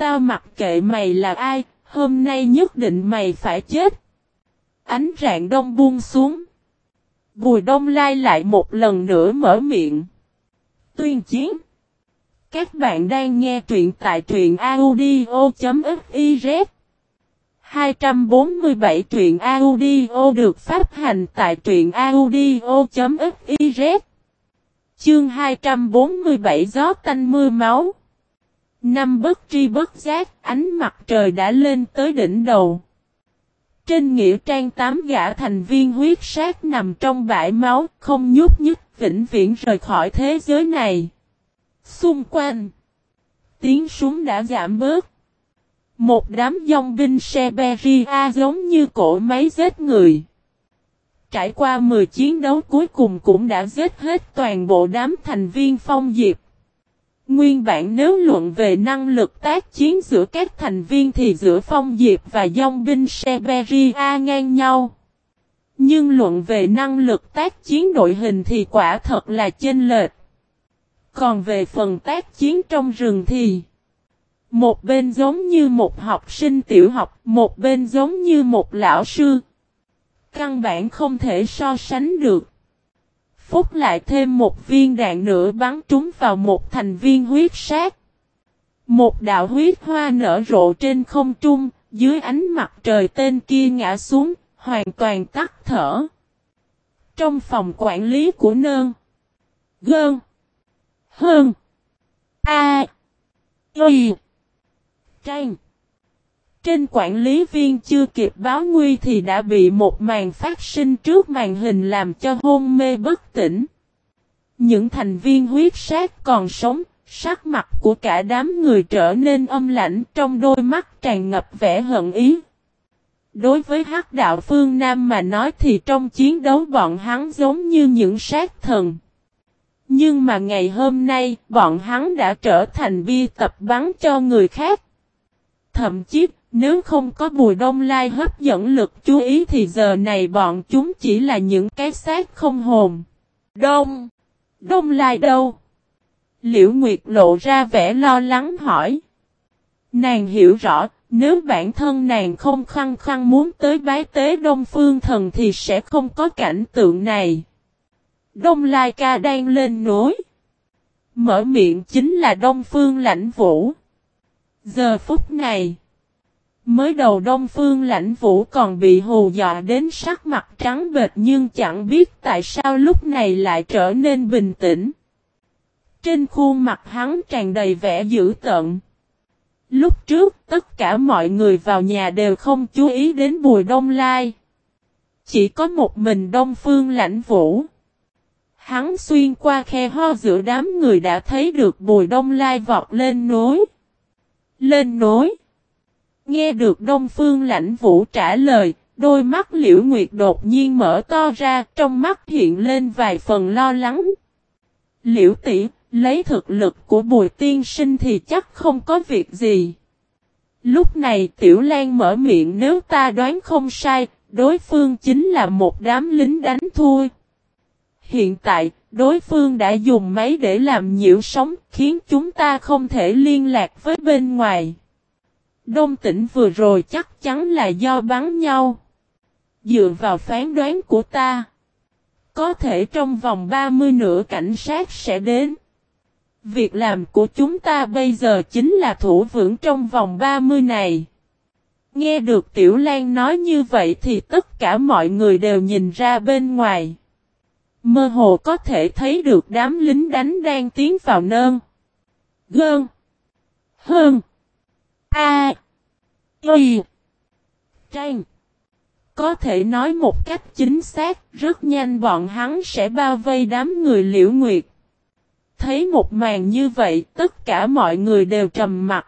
Tao mặc kệ mày là ai, hôm nay nhất định mày phải chết. Ánh rạng đông buông xuống. Bùi đông lai lại một lần nữa mở miệng. Tuyên chiến. Các bạn đang nghe truyện tại truyện audio.fiz 247 truyện audio được phát hành tại truyện audio.fiz Chương 247 gió tanh mưa máu Năm bất tri bất giác, ánh mặt trời đã lên tới đỉnh đầu Trên nghĩa trang tám gã thành viên huyết sát nằm trong bãi máu, không nhúc nhích, vĩnh viễn rời khỏi thế giới này Xung quanh, Tiếng súng đã giảm bớt một đám dòng binh Seberia giống như cổ máy giết người. Trải qua 10 chiến đấu cuối cùng cũng đã giết hết toàn bộ đám thành viên phong diệp. Nguyên bản nếu luận về năng lực tác chiến giữa các thành viên thì giữa phong diệp và dòng binh Seberia ngang nhau. Nhưng luận về năng lực tác chiến đội hình thì quả thật là chênh lệch. Còn về phần tác chiến trong rừng thì một bên giống như một học sinh tiểu học, một bên giống như một lão sư. Căn bản không thể so sánh được. Phúc lại thêm một viên đạn nữa bắn trúng vào một thành viên huyết sát. Một đạo huyết hoa nở rộ trên không trung, dưới ánh mặt trời tên kia ngã xuống, hoàn toàn tắt thở. Trong phòng quản lý của nơn. Gơn. Hơn. A. Y. Trang. Trên quản lý viên chưa kịp báo nguy thì đã bị một màn phát sinh trước màn hình làm cho hôn mê bất tỉnh. Những thành viên huyết sát còn sống, sắc mặt của cả đám người trở nên âm lãnh trong đôi mắt tràn ngập vẻ hận ý. Đối với hắc đạo phương Nam mà nói thì trong chiến đấu bọn hắn giống như những sát thần. Nhưng mà ngày hôm nay, bọn hắn đã trở thành bi tập bắn cho người khác. Thậm chí, nếu không có bùi đông lai hấp dẫn lực chú ý thì giờ này bọn chúng chỉ là những cái xác không hồn. Đông! Đông lai đâu? Liễu Nguyệt lộ ra vẻ lo lắng hỏi. Nàng hiểu rõ, nếu bản thân nàng không khăng khăng muốn tới bái tế Đông Phương Thần thì sẽ không có cảnh tượng này. Đông Lai ca đang lên núi. Mở miệng chính là Đông Phương Lãnh Vũ. Giờ phút này, mới đầu Đông Phương lãnh vũ còn bị hù dọa đến sắc mặt trắng bệt nhưng chẳng biết tại sao lúc này lại trở nên bình tĩnh. Trên khuôn mặt hắn tràn đầy vẻ dữ tợn. Lúc trước, tất cả mọi người vào nhà đều không chú ý đến Bùi Đông Lai. Chỉ có một mình Đông Phương lãnh vũ. Hắn xuyên qua khe ho giữa đám người đã thấy được Bùi Đông Lai vọt lên núi. Lên nối. Nghe được Đông Phương lãnh vũ trả lời, đôi mắt liễu nguyệt đột nhiên mở to ra, trong mắt hiện lên vài phần lo lắng. Liễu tỷ, lấy thực lực của bùi tiên sinh thì chắc không có việc gì. Lúc này Tiểu Lan mở miệng nếu ta đoán không sai, đối phương chính là một đám lính đánh thua. Hiện tại, đối phương đã dùng máy để làm nhiễu sóng, khiến chúng ta không thể liên lạc với bên ngoài. Đông tỉnh vừa rồi chắc chắn là do bắn nhau. Dựa vào phán đoán của ta, có thể trong vòng 30 nửa cảnh sát sẽ đến. Việc làm của chúng ta bây giờ chính là thủ vững trong vòng 30 này. Nghe được Tiểu Lan nói như vậy thì tất cả mọi người đều nhìn ra bên ngoài. Mơ hồ có thể thấy được đám lính đánh đang tiến vào nơn. Gơn. Hơn. A. Y. Trang. Có thể nói một cách chính xác, rất nhanh bọn hắn sẽ bao vây đám người liễu nguyệt. Thấy một màn như vậy, tất cả mọi người đều trầm mặt.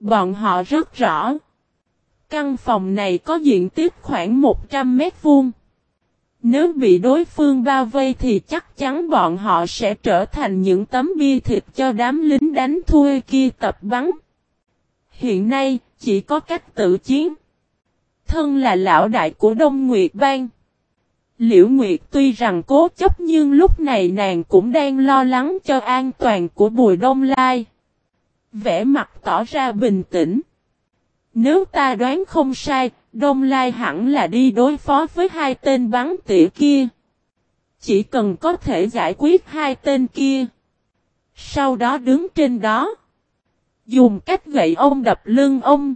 Bọn họ rất rõ. Căn phòng này có diện tích khoảng 100 mét vuông. Nếu bị đối phương bao vây thì chắc chắn bọn họ sẽ trở thành những tấm bia thịt cho đám lính đánh thua kia tập bắn. Hiện nay, chỉ có cách tự chiến. Thân là lão đại của Đông Nguyệt Bang. Liễu Nguyệt tuy rằng cố chấp nhưng lúc này nàng cũng đang lo lắng cho an toàn của Bùi Đông Lai. Vẽ mặt tỏ ra bình tĩnh. Nếu ta đoán không sai, Đông Lai hẳn là đi đối phó với hai tên bắn tỉa kia. Chỉ cần có thể giải quyết hai tên kia. Sau đó đứng trên đó. Dùng cách gậy ông đập lưng ông.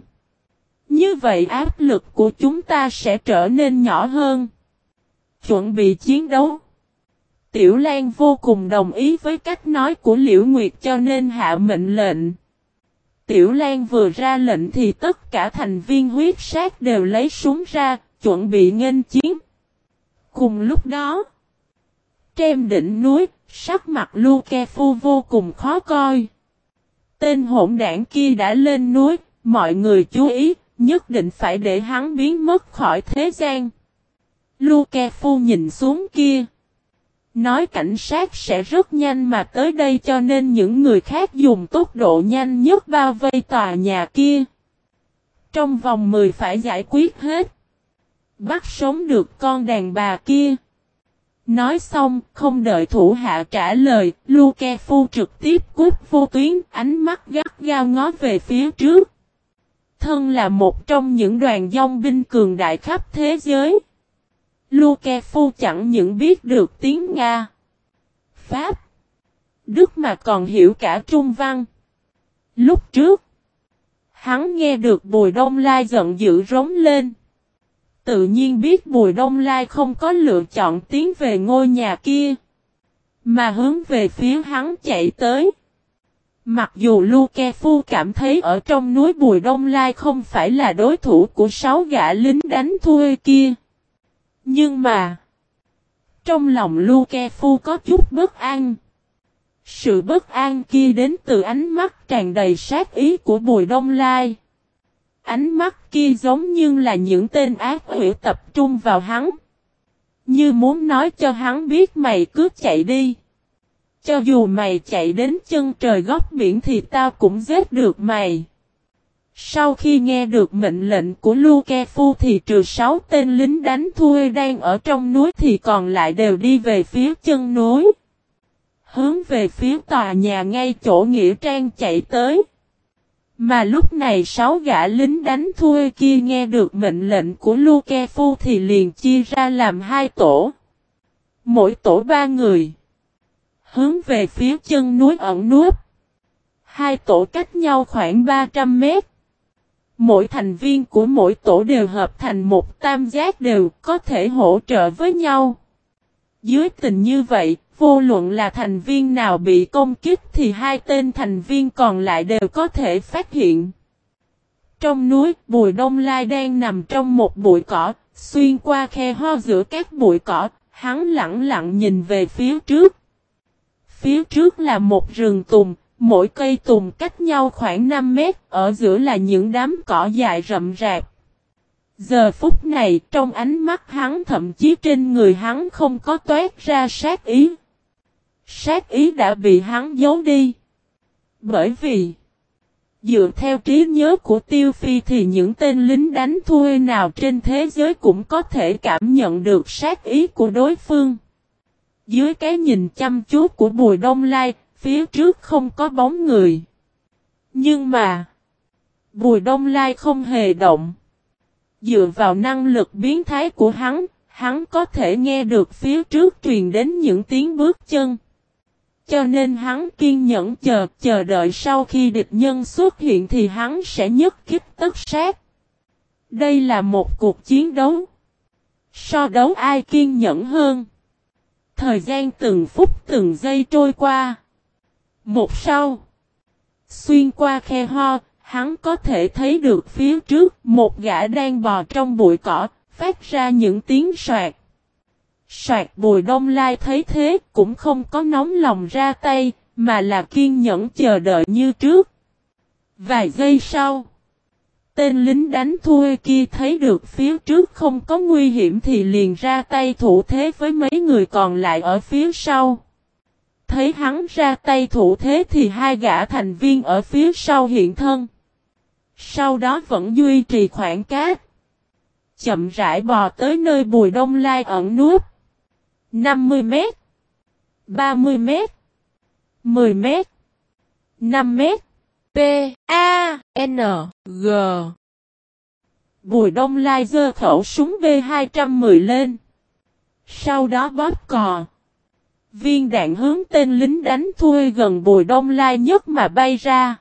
Như vậy áp lực của chúng ta sẽ trở nên nhỏ hơn. Chuẩn bị chiến đấu. Tiểu Lan vô cùng đồng ý với cách nói của Liễu Nguyệt cho nên hạ mệnh lệnh. Tiểu Lan vừa ra lệnh thì tất cả thành viên huyết sát đều lấy súng ra, chuẩn bị nghênh chiến. Cùng lúc đó, trên đỉnh núi, sắc mặt Luke Phu vô cùng khó coi. Tên hỗn đảng kia đã lên núi, mọi người chú ý, nhất định phải để hắn biến mất khỏi thế gian. Luke Phu nhìn xuống kia. Nói cảnh sát sẽ rất nhanh mà tới đây cho nên những người khác dùng tốc độ nhanh nhất bao vây tòa nhà kia. Trong vòng 10 phải giải quyết hết. Bắt sống được con đàn bà kia. Nói xong, không đợi thủ hạ trả lời, Luke Phu trực tiếp cút vô tuyến, ánh mắt gắt gao ngó về phía trước. Thân là một trong những đoàn dòng binh cường đại khắp thế giới. Luke Phu chẳng những biết được tiếng Nga, Pháp, Đức mà còn hiểu cả Trung Văn. Lúc trước, hắn nghe được Bùi Đông Lai giận dữ rống lên. Tự nhiên biết Bùi Đông Lai không có lựa chọn tiến về ngôi nhà kia, mà hướng về phía hắn chạy tới. Mặc dù Luke Phu cảm thấy ở trong núi Bùi Đông Lai không phải là đối thủ của sáu gã lính đánh thuê kia. Nhưng mà, trong lòng Luke Phu có chút bất an. Sự bất an kia đến từ ánh mắt tràn đầy sát ý của Bùi Đông Lai. Ánh mắt kia giống như là những tên ác quỷ tập trung vào hắn. Như muốn nói cho hắn biết mày cứ chạy đi. Cho dù mày chạy đến chân trời góc biển thì tao cũng giết được mày. Sau khi nghe được mệnh lệnh của Luke Phu thì trừ 6 tên lính đánh thuê đang ở trong núi thì còn lại đều đi về phía chân núi. Hướng về phía tòa nhà ngay chỗ Nghĩa Trang chạy tới. Mà lúc này sáu gã lính đánh thuê kia nghe được mệnh lệnh của Luke Phu thì liền chia ra làm hai tổ. Mỗi tổ ba người. Hướng về phía chân núi ẩn núp. Hai tổ cách nhau khoảng 300 mét. Mỗi thành viên của mỗi tổ đều hợp thành một tam giác đều có thể hỗ trợ với nhau. Dưới tình như vậy, vô luận là thành viên nào bị công kích thì hai tên thành viên còn lại đều có thể phát hiện. Trong núi, Bùi Đông Lai đang nằm trong một bụi cỏ, xuyên qua khe ho giữa các bụi cỏ, hắn lặng lặng nhìn về phía trước. Phía trước là một rừng tùng, Mỗi cây tùng cách nhau khoảng 5 mét, ở giữa là những đám cỏ dài rậm rạp. Giờ phút này, trong ánh mắt hắn thậm chí trên người hắn không có toát ra sát ý. Sát ý đã bị hắn giấu đi. Bởi vì, dựa theo trí nhớ của Tiêu Phi thì những tên lính đánh thuê nào trên thế giới cũng có thể cảm nhận được sát ý của đối phương. Dưới cái nhìn chăm chú của Bùi Đông Lai, Phía trước không có bóng người. Nhưng mà. Bùi Đông Lai không hề động. Dựa vào năng lực biến thái của hắn, hắn có thể nghe được phía trước truyền đến những tiếng bước chân. Cho nên hắn kiên nhẫn chờ, chờ đợi sau khi địch nhân xuất hiện thì hắn sẽ nhất kích tất sát. Đây là một cuộc chiến đấu. So đấu ai kiên nhẫn hơn. Thời gian từng phút từng giây trôi qua. Một sau. Xuyên qua khe ho, hắn có thể thấy được phía trước một gã đang bò trong bụi cỏ, phát ra những tiếng soạt. Soạt bùi đông lai thấy thế cũng không có nóng lòng ra tay, mà là kiên nhẫn chờ đợi như trước. Vài giây sau, tên lính đánh thua kia thấy được phía trước không có nguy hiểm thì liền ra tay thủ thế với mấy người còn lại ở phía sau. Thấy hắn ra tay thủ thế thì hai gã thành viên ở phía sau hiện thân. Sau đó vẫn duy trì khoảng cách. Chậm rãi bò tới nơi bùi đông lai ẩn núp. 50 mét. 30 mét. 10 mét. 5 mét. P, A, N, G. Bùi đông lai dơ khẩu súng V210 lên. Sau đó bóp cò. Viên đạn hướng tên lính đánh thui gần bùi đông lai nhất mà bay ra.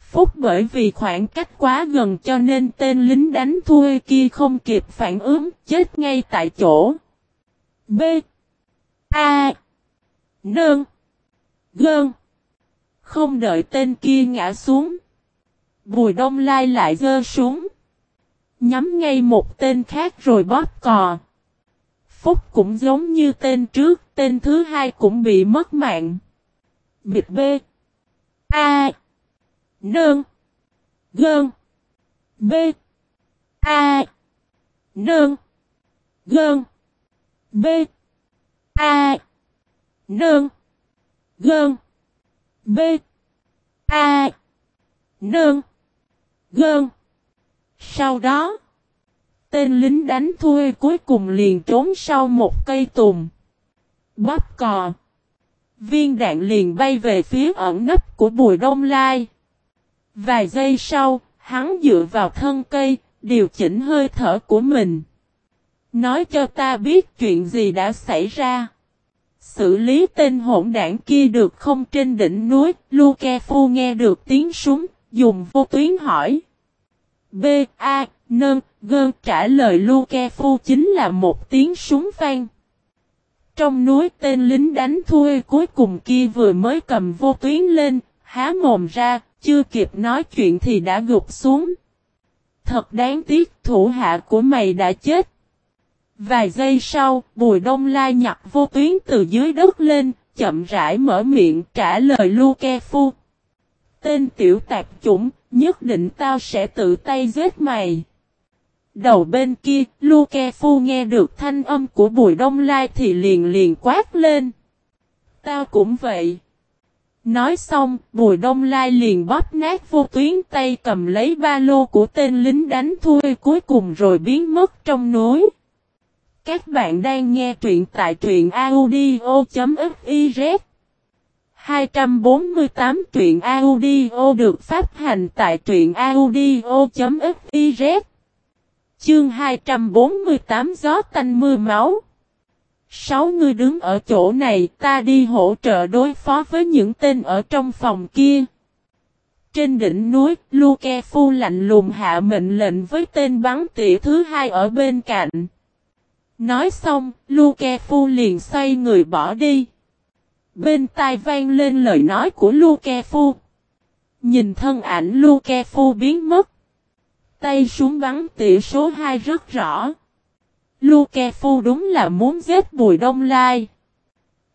Phúc bởi vì khoảng cách quá gần cho nên tên lính đánh thui kia không kịp phản ứng, chết ngay tại chỗ. B. A. Nương. Gơn. Không đợi tên kia ngã xuống. Bùi đông lai lại gơ súng. Nhắm ngay một tên khác rồi bóp cò. Phúc cũng giống như tên trước, tên thứ hai cũng bị mất mạng. Bịt B. A. Nương. Gơn. B. A. Nương. Gơn. B. A. Nương. Gơn. B. A. Nương. Gơn. Sau đó, tên lính đánh thuê cuối cùng liền trốn sau một cây tùng. Bóp cò. Viên đạn liền bay về phía ẩn nấp của Bùi Đông Lai. Vài giây sau, hắn dựa vào thân cây, điều chỉnh hơi thở của mình. Nói cho ta biết chuyện gì đã xảy ra. Xử lý tên hỗn đảng kia được không trên đỉnh núi, Luke Phu nghe được tiếng súng, dùng vô tuyến hỏi. B, A, Nơn, Gơn trả lời Luke Phu chính là một tiếng súng vang. Trong núi tên lính đánh thuê cuối cùng kia vừa mới cầm vô tuyến lên, há mồm ra, chưa kịp nói chuyện thì đã gục xuống. Thật đáng tiếc thủ hạ của mày đã chết. Vài giây sau, Bùi Đông Lai nhặt vô tuyến từ dưới đất lên, chậm rãi mở miệng trả lời Luke Phu. Tên tiểu tạp chủng, nhất định tao sẽ tự tay giết mày. Đầu bên kia, Luke Phu nghe được thanh âm của Bùi Đông Lai thì liền liền quát lên. Tao cũng vậy. Nói xong, Bùi Đông Lai liền bóp nát vô tuyến tay cầm lấy ba lô của tên lính đánh thui cuối cùng rồi biến mất trong núi. Các bạn đang nghe truyện tại truyện audio.fiz 248 truyện audio được phát hành tại truyện audio.fiz Chương 248 gió tanh mưa máu Sáu người đứng ở chỗ này ta đi hỗ trợ đối phó với những tên ở trong phòng kia. Trên đỉnh núi, Luke Phu lạnh lùng hạ mệnh lệnh với tên bắn tỉa thứ hai ở bên cạnh. Nói xong, Luke Phu liền xoay người bỏ đi. Bên tai vang lên lời nói của Luke Phu. Nhìn thân ảnh Luke Phu biến mất. Tay súng bắn tỉa số 2 rất rõ. Luke Phu đúng là muốn giết Bùi Đông Lai.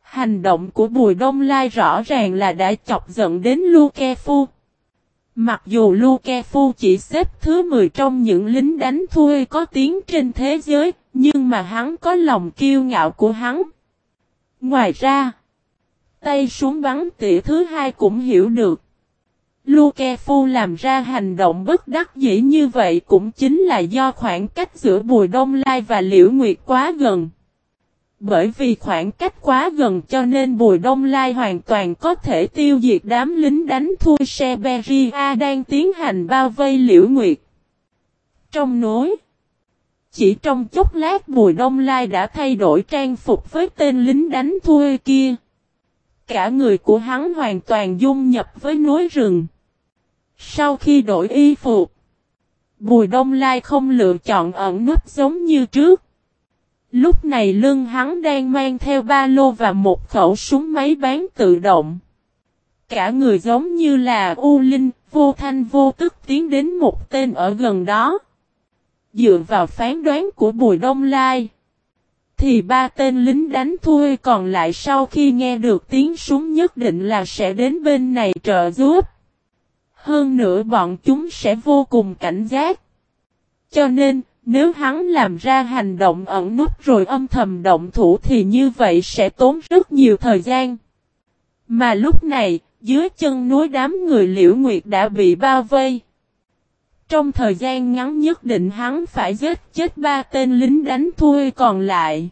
Hành động của Bùi Đông Lai rõ ràng là đã chọc giận đến Luke Phu. Mặc dù Lukefu chỉ xếp thứ 10 trong những lính đánh thuê có tiếng trên thế giới, nhưng mà hắn có lòng kiêu ngạo của hắn. Ngoài ra, tay súng bắn tỉa thứ hai cũng hiểu được. Lukefu làm ra hành động bất đắc dĩ như vậy cũng chính là do khoảng cách giữa Bùi Đông Lai và Liễu Nguyệt quá gần. Bởi vì khoảng cách quá gần cho nên Bùi Đông Lai hoàn toàn có thể tiêu diệt đám lính đánh thui Seberia đang tiến hành bao vây Liễu Nguyệt. Trong núi, chỉ trong chốc lát Bùi Đông Lai đã thay đổi trang phục với tên lính đánh thua kia. Cả người của hắn hoàn toàn dung nhập với núi rừng. Sau khi đổi y phục, Bùi Đông Lai không lựa chọn ẩn nấp giống như trước. Lúc này lưng hắn đang mang theo ba lô và một khẩu súng máy bán tự động. Cả người giống như là U Linh, vô thanh vô tức tiến đến một tên ở gần đó. Dựa vào phán đoán của Bùi Đông Lai. Thì ba tên lính đánh thuê còn lại sau khi nghe được tiếng súng nhất định là sẽ đến bên này trợ giúp. Hơn nữa bọn chúng sẽ vô cùng cảnh giác. Cho nên, nếu hắn làm ra hành động ẩn nút rồi âm thầm động thủ thì như vậy sẽ tốn rất nhiều thời gian. Mà lúc này, dưới chân núi đám người liễu nguyệt đã bị bao vây. Trong thời gian ngắn nhất định hắn phải giết chết ba tên lính đánh thui còn lại.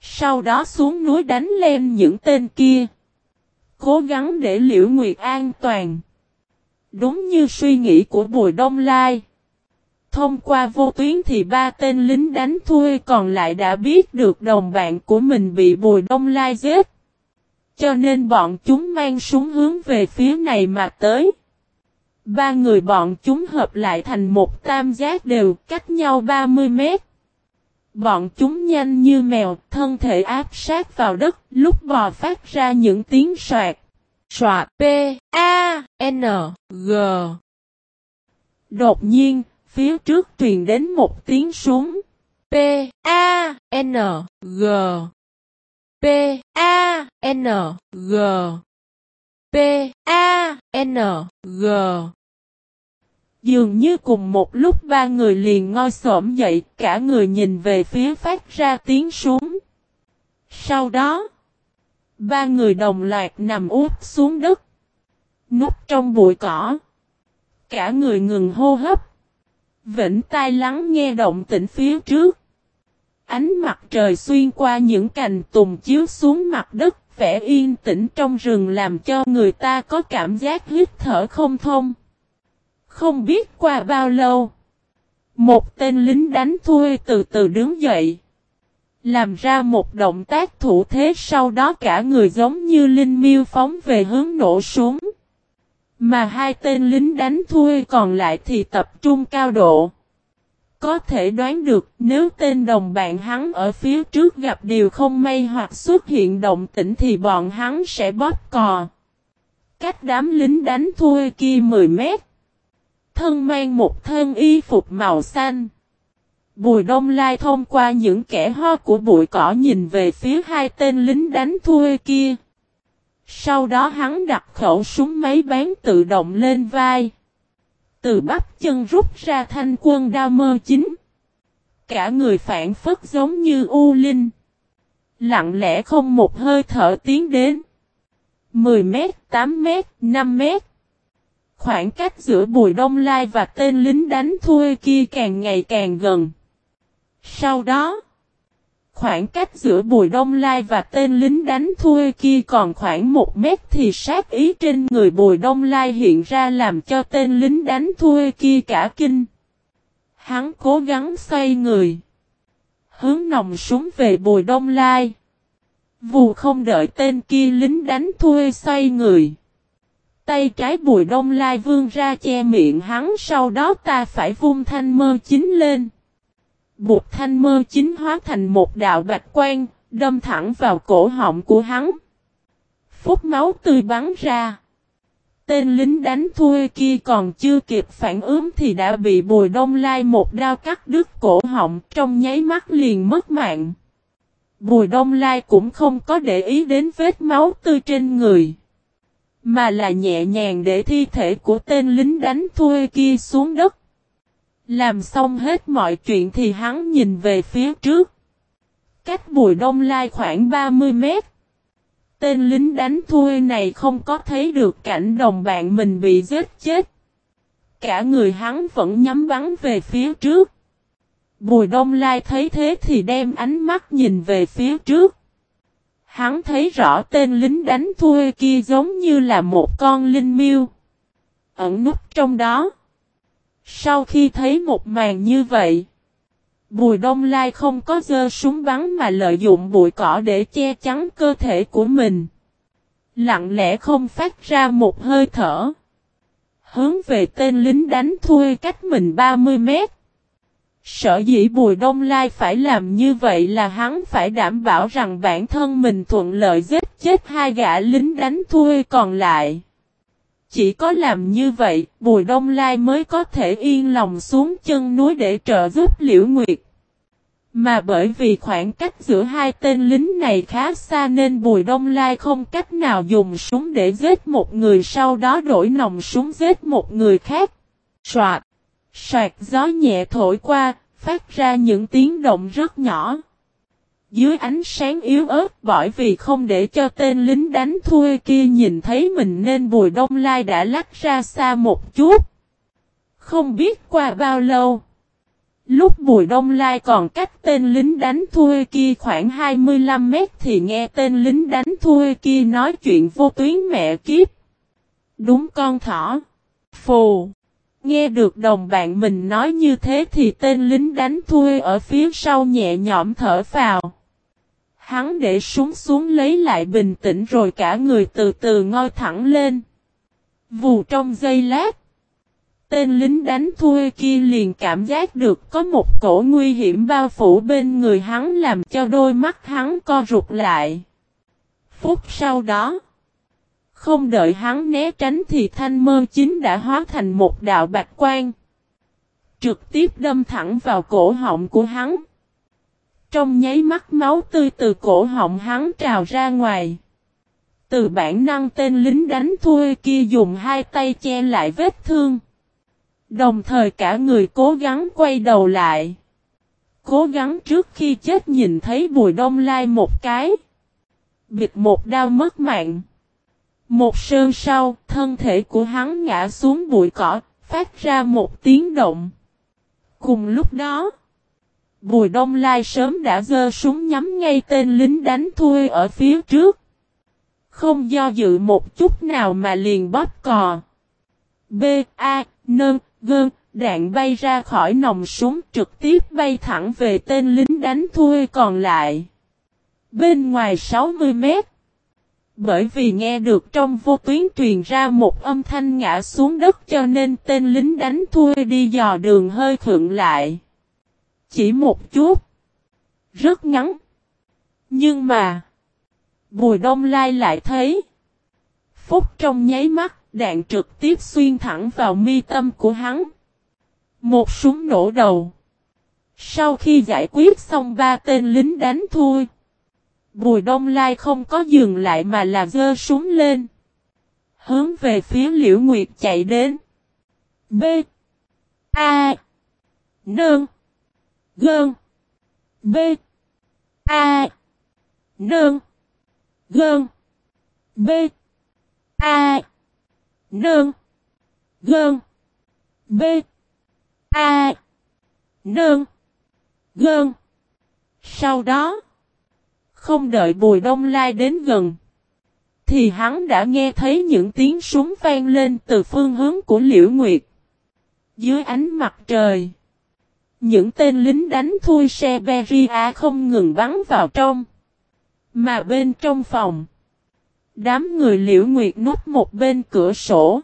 Sau đó xuống núi đánh lên những tên kia. Cố gắng để liễu nguyệt an toàn. Đúng như suy nghĩ của Bùi Đông Lai. Thông qua vô tuyến thì ba tên lính đánh thuê còn lại đã biết được đồng bạn của mình bị Bùi Đông Lai giết. Cho nên bọn chúng mang súng hướng về phía này mà tới. Ba người bọn chúng hợp lại thành một tam giác đều cách nhau 30 mét. Bọn chúng nhanh như mèo, thân thể áp sát vào đất, lúc bò phát ra những tiếng soạt. Soạt P, A, N, G. Đột nhiên, phía trước truyền đến một tiếng súng. P, A, N, G. P, A, N, G. P, A, N, G. Dường như cùng một lúc ba người liền ngoi xổm dậy, cả người nhìn về phía phát ra tiếng súng. Sau đó, ba người đồng loạt nằm úp xuống đất, núp trong bụi cỏ. Cả người ngừng hô hấp, vĩnh tai lắng nghe động tĩnh phía trước. Ánh mặt trời xuyên qua những cành tùng chiếu xuống mặt đất, vẻ yên tĩnh trong rừng làm cho người ta có cảm giác hít thở không thông. Không biết qua bao lâu, một tên lính đánh thui từ từ đứng dậy. Làm ra một động tác thủ thế sau đó cả người giống như linh miêu phóng về hướng nổ súng. Mà hai tên lính đánh thuê còn lại thì tập trung cao độ. Có thể đoán được, nếu tên đồng bạn hắn ở phía trước gặp điều không may hoặc xuất hiện động tĩnh thì bọn hắn sẽ bóp cò. Cách đám lính đánh thuê kia 10 mét thân mang một thân y phục màu xanh. Bùi đông lai thông qua những kẻ ho của bụi cỏ nhìn về phía hai tên lính đánh thua kia. Sau đó hắn đặt khẩu súng máy bán tự động lên vai. Từ bắp chân rút ra thanh quân đao mơ chính. Cả người phản phất giống như U Linh. Lặng lẽ không một hơi thở tiến đến. 10 mét, 8 mét, 5 mét. Khoảng cách giữa Bùi Đông Lai và tên lính đánh thuê kia càng ngày càng gần. Sau đó, khoảng cách giữa Bùi Đông Lai và tên lính đánh thua kia còn khoảng một mét thì sát ý trên người Bùi Đông Lai hiện ra làm cho tên lính đánh thua kia cả kinh. Hắn cố gắng xoay người. Hướng nòng súng về Bùi Đông Lai. Vù không đợi tên kia lính đánh thua xoay người. Tay trái bùi đông lai vương ra che miệng hắn, sau đó ta phải vung thanh mơ chính lên. Bụt thanh mơ chính hóa thành một đạo bạch quan, đâm thẳng vào cổ họng của hắn. Phút máu tươi bắn ra. Tên lính đánh thuê kia còn chưa kịp phản ứng thì đã bị bùi đông lai một đao cắt đứt cổ họng trong nháy mắt liền mất mạng. Bùi đông lai cũng không có để ý đến vết máu tươi trên người. Mà là nhẹ nhàng để thi thể của tên lính đánh thuê kia xuống đất. Làm xong hết mọi chuyện thì hắn nhìn về phía trước. Cách bùi đông lai khoảng 30 mét. Tên lính đánh thuê này không có thấy được cảnh đồng bạn mình bị giết chết. Cả người hắn vẫn nhắm bắn về phía trước. Bùi đông lai thấy thế thì đem ánh mắt nhìn về phía trước. Hắn thấy rõ tên lính đánh thuê kia giống như là một con linh miêu. Ẩn nút trong đó. Sau khi thấy một màn như vậy. Bùi đông lai không có dơ súng bắn mà lợi dụng bụi cỏ để che chắn cơ thể của mình. Lặng lẽ không phát ra một hơi thở. Hướng về tên lính đánh thuê cách mình 30 mét. Sở dĩ Bùi Đông Lai phải làm như vậy là hắn phải đảm bảo rằng bản thân mình thuận lợi giết chết hai gã lính đánh thuê còn lại. Chỉ có làm như vậy, Bùi Đông Lai mới có thể yên lòng xuống chân núi để trợ giúp Liễu Nguyệt. Mà bởi vì khoảng cách giữa hai tên lính này khá xa nên Bùi Đông Lai không cách nào dùng súng để giết một người sau đó đổi nòng súng giết một người khác. Soạt! Soạt gió nhẹ thổi qua, phát ra những tiếng động rất nhỏ. Dưới ánh sáng yếu ớt, bởi vì không để cho tên lính đánh thuê kia nhìn thấy mình nên Bùi Đông Lai đã lách ra xa một chút. Không biết qua bao lâu. Lúc Bùi Đông Lai còn cách tên lính đánh thuê kia khoảng 25 mét thì nghe tên lính đánh thuê kia nói chuyện vô tuyến mẹ kiếp. Đúng con thỏ. Phù. Nghe được đồng bạn mình nói như thế thì tên lính đánh thuê ở phía sau nhẹ nhõm thở vào. Hắn để súng xuống lấy lại bình tĩnh rồi cả người từ từ ngoi thẳng lên. Vù trong giây lát. Tên lính đánh thuê kia liền cảm giác được có một cổ nguy hiểm bao phủ bên người hắn làm cho đôi mắt hắn co rụt lại. Phút sau đó. Không đợi hắn né tránh thì thanh mơ chính đã hóa thành một đạo bạch quan. Trực tiếp đâm thẳng vào cổ họng của hắn. Trong nháy mắt máu tươi từ cổ họng hắn trào ra ngoài. Từ bản năng tên lính đánh thua kia dùng hai tay che lại vết thương. Đồng thời cả người cố gắng quay đầu lại. Cố gắng trước khi chết nhìn thấy bùi đông lai một cái. Bịt một đau mất mạng. Một sơn sau, thân thể của hắn ngã xuống bụi cỏ, phát ra một tiếng động. Cùng lúc đó, Bùi Đông Lai sớm đã giơ súng nhắm ngay tên lính đánh thui ở phía trước. Không do dự một chút nào mà liền bóp cò. B, A, Nơn, Gơn, đạn bay ra khỏi nòng súng trực tiếp bay thẳng về tên lính đánh thui còn lại. Bên ngoài 60 mét. Bởi vì nghe được trong vô tuyến truyền ra một âm thanh ngã xuống đất cho nên tên lính đánh thui đi dò đường hơi khựng lại. Chỉ một chút. Rất ngắn. Nhưng mà. Bùi đông lai lại thấy. Phúc trong nháy mắt, đạn trực tiếp xuyên thẳng vào mi tâm của hắn. Một súng nổ đầu. Sau khi giải quyết xong ba tên lính đánh thui. Bùi đông lai không có dừng lại mà là dơ súng lên. Hướng về phía liễu nguyệt chạy đến. B. A. Nương. Gơn. B. A. Nương. Gơn. B. A. Nương. Gơn. B. A. Nương. Gơn. Sau đó. Không đợi Bùi Đông Lai đến gần. Thì hắn đã nghe thấy những tiếng súng vang lên từ phương hướng của Liễu Nguyệt. Dưới ánh mặt trời. Những tên lính đánh thui xe Beria không ngừng bắn vào trong. Mà bên trong phòng. Đám người liễu nguyệt nút một bên cửa sổ.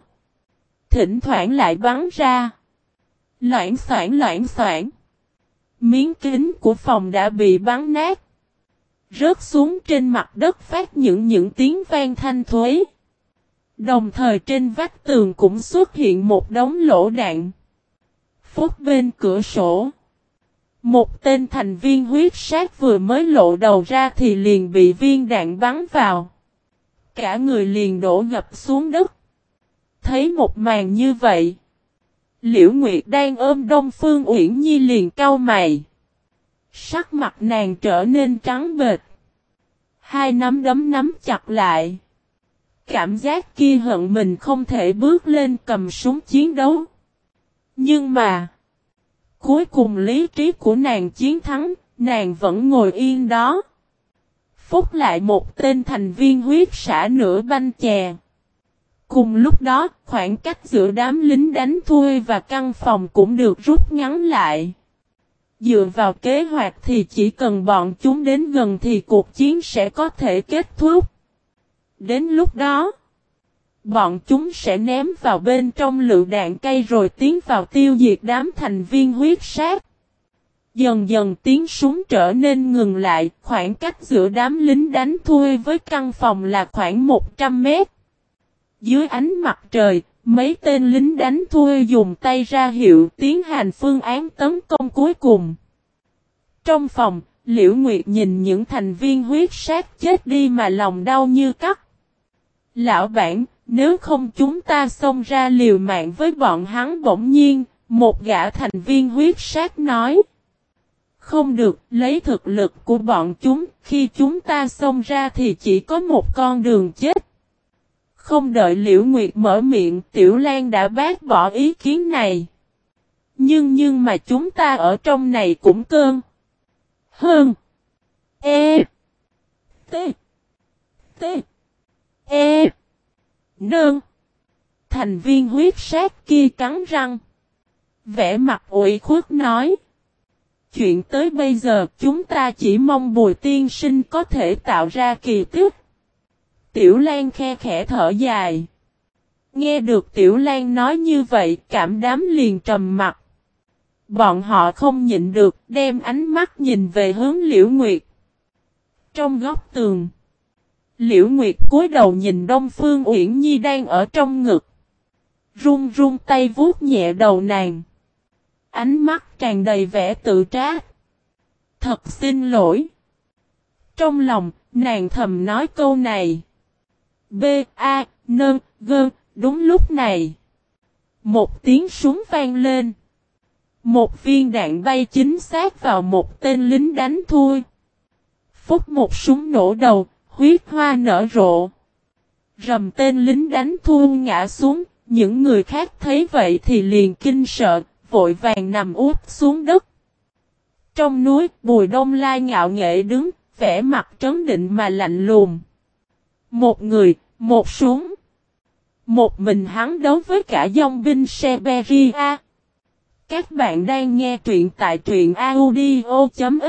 Thỉnh thoảng lại bắn ra. Loạn soạn loạn soạn. Miếng kính của phòng đã bị bắn nát. Rớt xuống trên mặt đất phát những những tiếng vang thanh thuế. Đồng thời trên vách tường cũng xuất hiện một đống lỗ đạn phút bên cửa sổ. Một tên thành viên huyết sát vừa mới lộ đầu ra thì liền bị viên đạn bắn vào. Cả người liền đổ ngập xuống đất. Thấy một màn như vậy. Liễu Nguyệt đang ôm Đông Phương Uyển Nhi liền cau mày. Sắc mặt nàng trở nên trắng bệch Hai nắm đấm nắm chặt lại. Cảm giác kia hận mình không thể bước lên cầm súng chiến đấu. Nhưng mà, cuối cùng lý trí của nàng chiến thắng, nàng vẫn ngồi yên đó. Phúc lại một tên thành viên huyết xả nửa banh chè. Cùng lúc đó, khoảng cách giữa đám lính đánh thuê và căn phòng cũng được rút ngắn lại. Dựa vào kế hoạch thì chỉ cần bọn chúng đến gần thì cuộc chiến sẽ có thể kết thúc. Đến lúc đó, Bọn chúng sẽ ném vào bên trong lựu đạn cây rồi tiến vào tiêu diệt đám thành viên huyết sát. Dần dần tiếng súng trở nên ngừng lại, khoảng cách giữa đám lính đánh thuê với căn phòng là khoảng 100 mét. Dưới ánh mặt trời, mấy tên lính đánh thuê dùng tay ra hiệu tiến hành phương án tấn công cuối cùng. Trong phòng, Liễu Nguyệt nhìn những thành viên huyết sát chết đi mà lòng đau như cắt. Lão bản, nếu không chúng ta xông ra liều mạng với bọn hắn bỗng nhiên, một gã thành viên huyết sát nói. Không được, lấy thực lực của bọn chúng, khi chúng ta xông ra thì chỉ có một con đường chết. Không đợi Liễu Nguyệt mở miệng, Tiểu Lan đã bác bỏ ý kiến này. Nhưng nhưng mà chúng ta ở trong này cũng cơn. Hơn. E. T. T. E. Nương. Thành viên huyết sát kia cắn răng. Vẽ mặt ủy khuất nói. Chuyện tới bây giờ chúng ta chỉ mong bùi tiên sinh có thể tạo ra kỳ tích. Tiểu Lan khe khẽ thở dài. Nghe được Tiểu Lan nói như vậy, cảm đám liền trầm mặt. Bọn họ không nhịn được, đem ánh mắt nhìn về hướng Liễu Nguyệt. Trong góc tường. Liễu Nguyệt cúi đầu nhìn Đông Phương Uyển Nhi đang ở trong ngực. Run run tay vuốt nhẹ đầu nàng. Ánh mắt tràn đầy vẻ tự trách. Thật xin lỗi. Trong lòng, nàng thầm nói câu này. B, A, N G đúng lúc này. Một tiếng súng vang lên. Một viên đạn bay chính xác vào một tên lính đánh thui. Phúc một súng nổ đầu, huyết hoa nở rộ. Rầm tên lính đánh thua ngã xuống, những người khác thấy vậy thì liền kinh sợ, vội vàng nằm úp xuống đất. Trong núi, Bùi Đông Lai ngạo nghệ đứng, vẻ mặt trấn định mà lạnh lùng. Một người, một súng. Một mình hắn đấu với cả dòng binh Seberia. Các bạn đang nghe truyện tại truyện audio.fif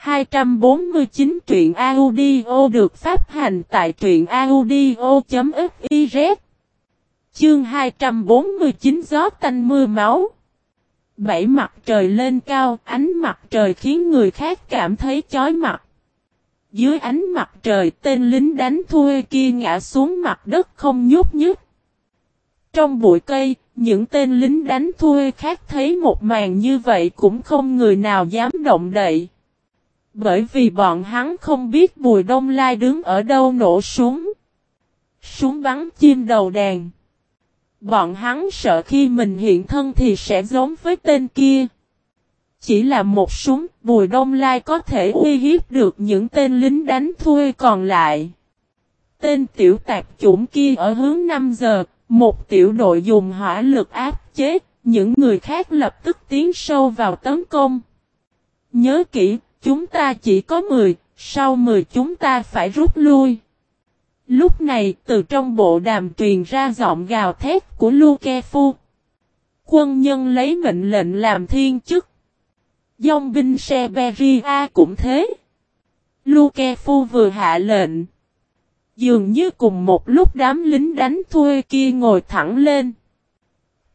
249 truyện audio được phát hành tại truyện audio.fiz Chương 249 gió tanh mưa máu Bảy mặt trời lên cao, ánh mặt trời khiến người khác cảm thấy chói mặt. Dưới ánh mặt trời tên lính đánh thuê kia ngã xuống mặt đất không nhúc nhích. Trong bụi cây, những tên lính đánh thuê khác thấy một màn như vậy cũng không người nào dám động đậy. Bởi vì bọn hắn không biết Bùi Đông Lai đứng ở đâu nổ súng. Súng bắn chim đầu đàn. Bọn hắn sợ khi mình hiện thân thì sẽ giống với tên kia. Chỉ là một súng, Bùi Đông Lai có thể uy hiếp được những tên lính đánh thuê còn lại. Tên tiểu tạc chủng kia ở hướng 5 giờ, một tiểu đội dùng hỏa lực áp chế, những người khác lập tức tiến sâu vào tấn công. Nhớ kỹ, chúng ta chỉ có 10, sau 10 chúng ta phải rút lui. Lúc này, từ trong bộ đàm truyền ra giọng gào thét của Luke Phu. Quân nhân lấy mệnh lệnh làm thiên chức. Dòng binh Seberia cũng thế. Luke Phu vừa hạ lệnh. Dường như cùng một lúc đám lính đánh thuê kia ngồi thẳng lên.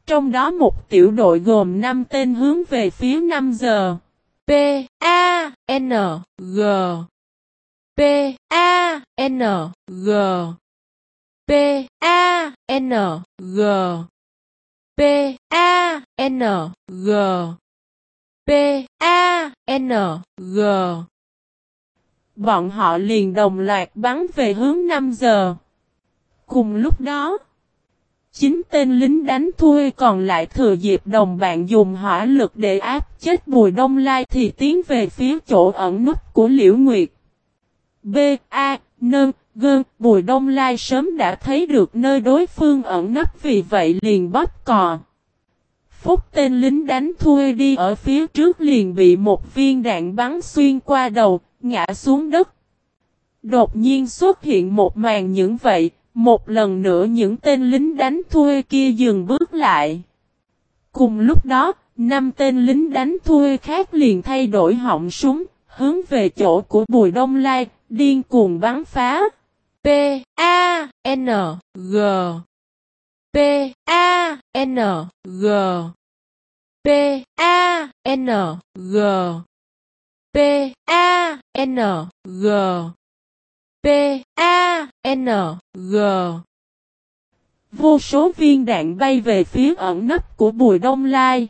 Trong đó một tiểu đội gồm 5 tên hướng về phía 5 giờ. P A N G P A N G P A N G P A N G P A N G Bọn họ liền đồng loạt bắn về hướng 5 giờ. Cùng lúc đó, chính tên lính đánh thuê còn lại thừa dịp đồng bạn dùng hỏa lực để áp chết Bùi Đông Lai thì tiến về phía chỗ ẩn nút của Liễu Nguyệt. B. A. Nơn, Gơn, Bùi Đông Lai sớm đã thấy được nơi đối phương ẩn nấp vì vậy liền bóp cò. Phúc tên lính đánh thuê đi ở phía trước liền bị một viên đạn bắn xuyên qua đầu, ngã xuống đất. Đột nhiên xuất hiện một màn những vậy, một lần nữa những tên lính đánh thuê kia dừng bước lại. Cùng lúc đó, năm tên lính đánh thuê khác liền thay đổi họng súng, hướng về chỗ của Bùi Đông Lai, điên cuồng bắn phá. P A N G P A N G P A N G P A N G P A N G Vô số viên đạn bay về phía ẩn nấp của Bùi Đông Lai.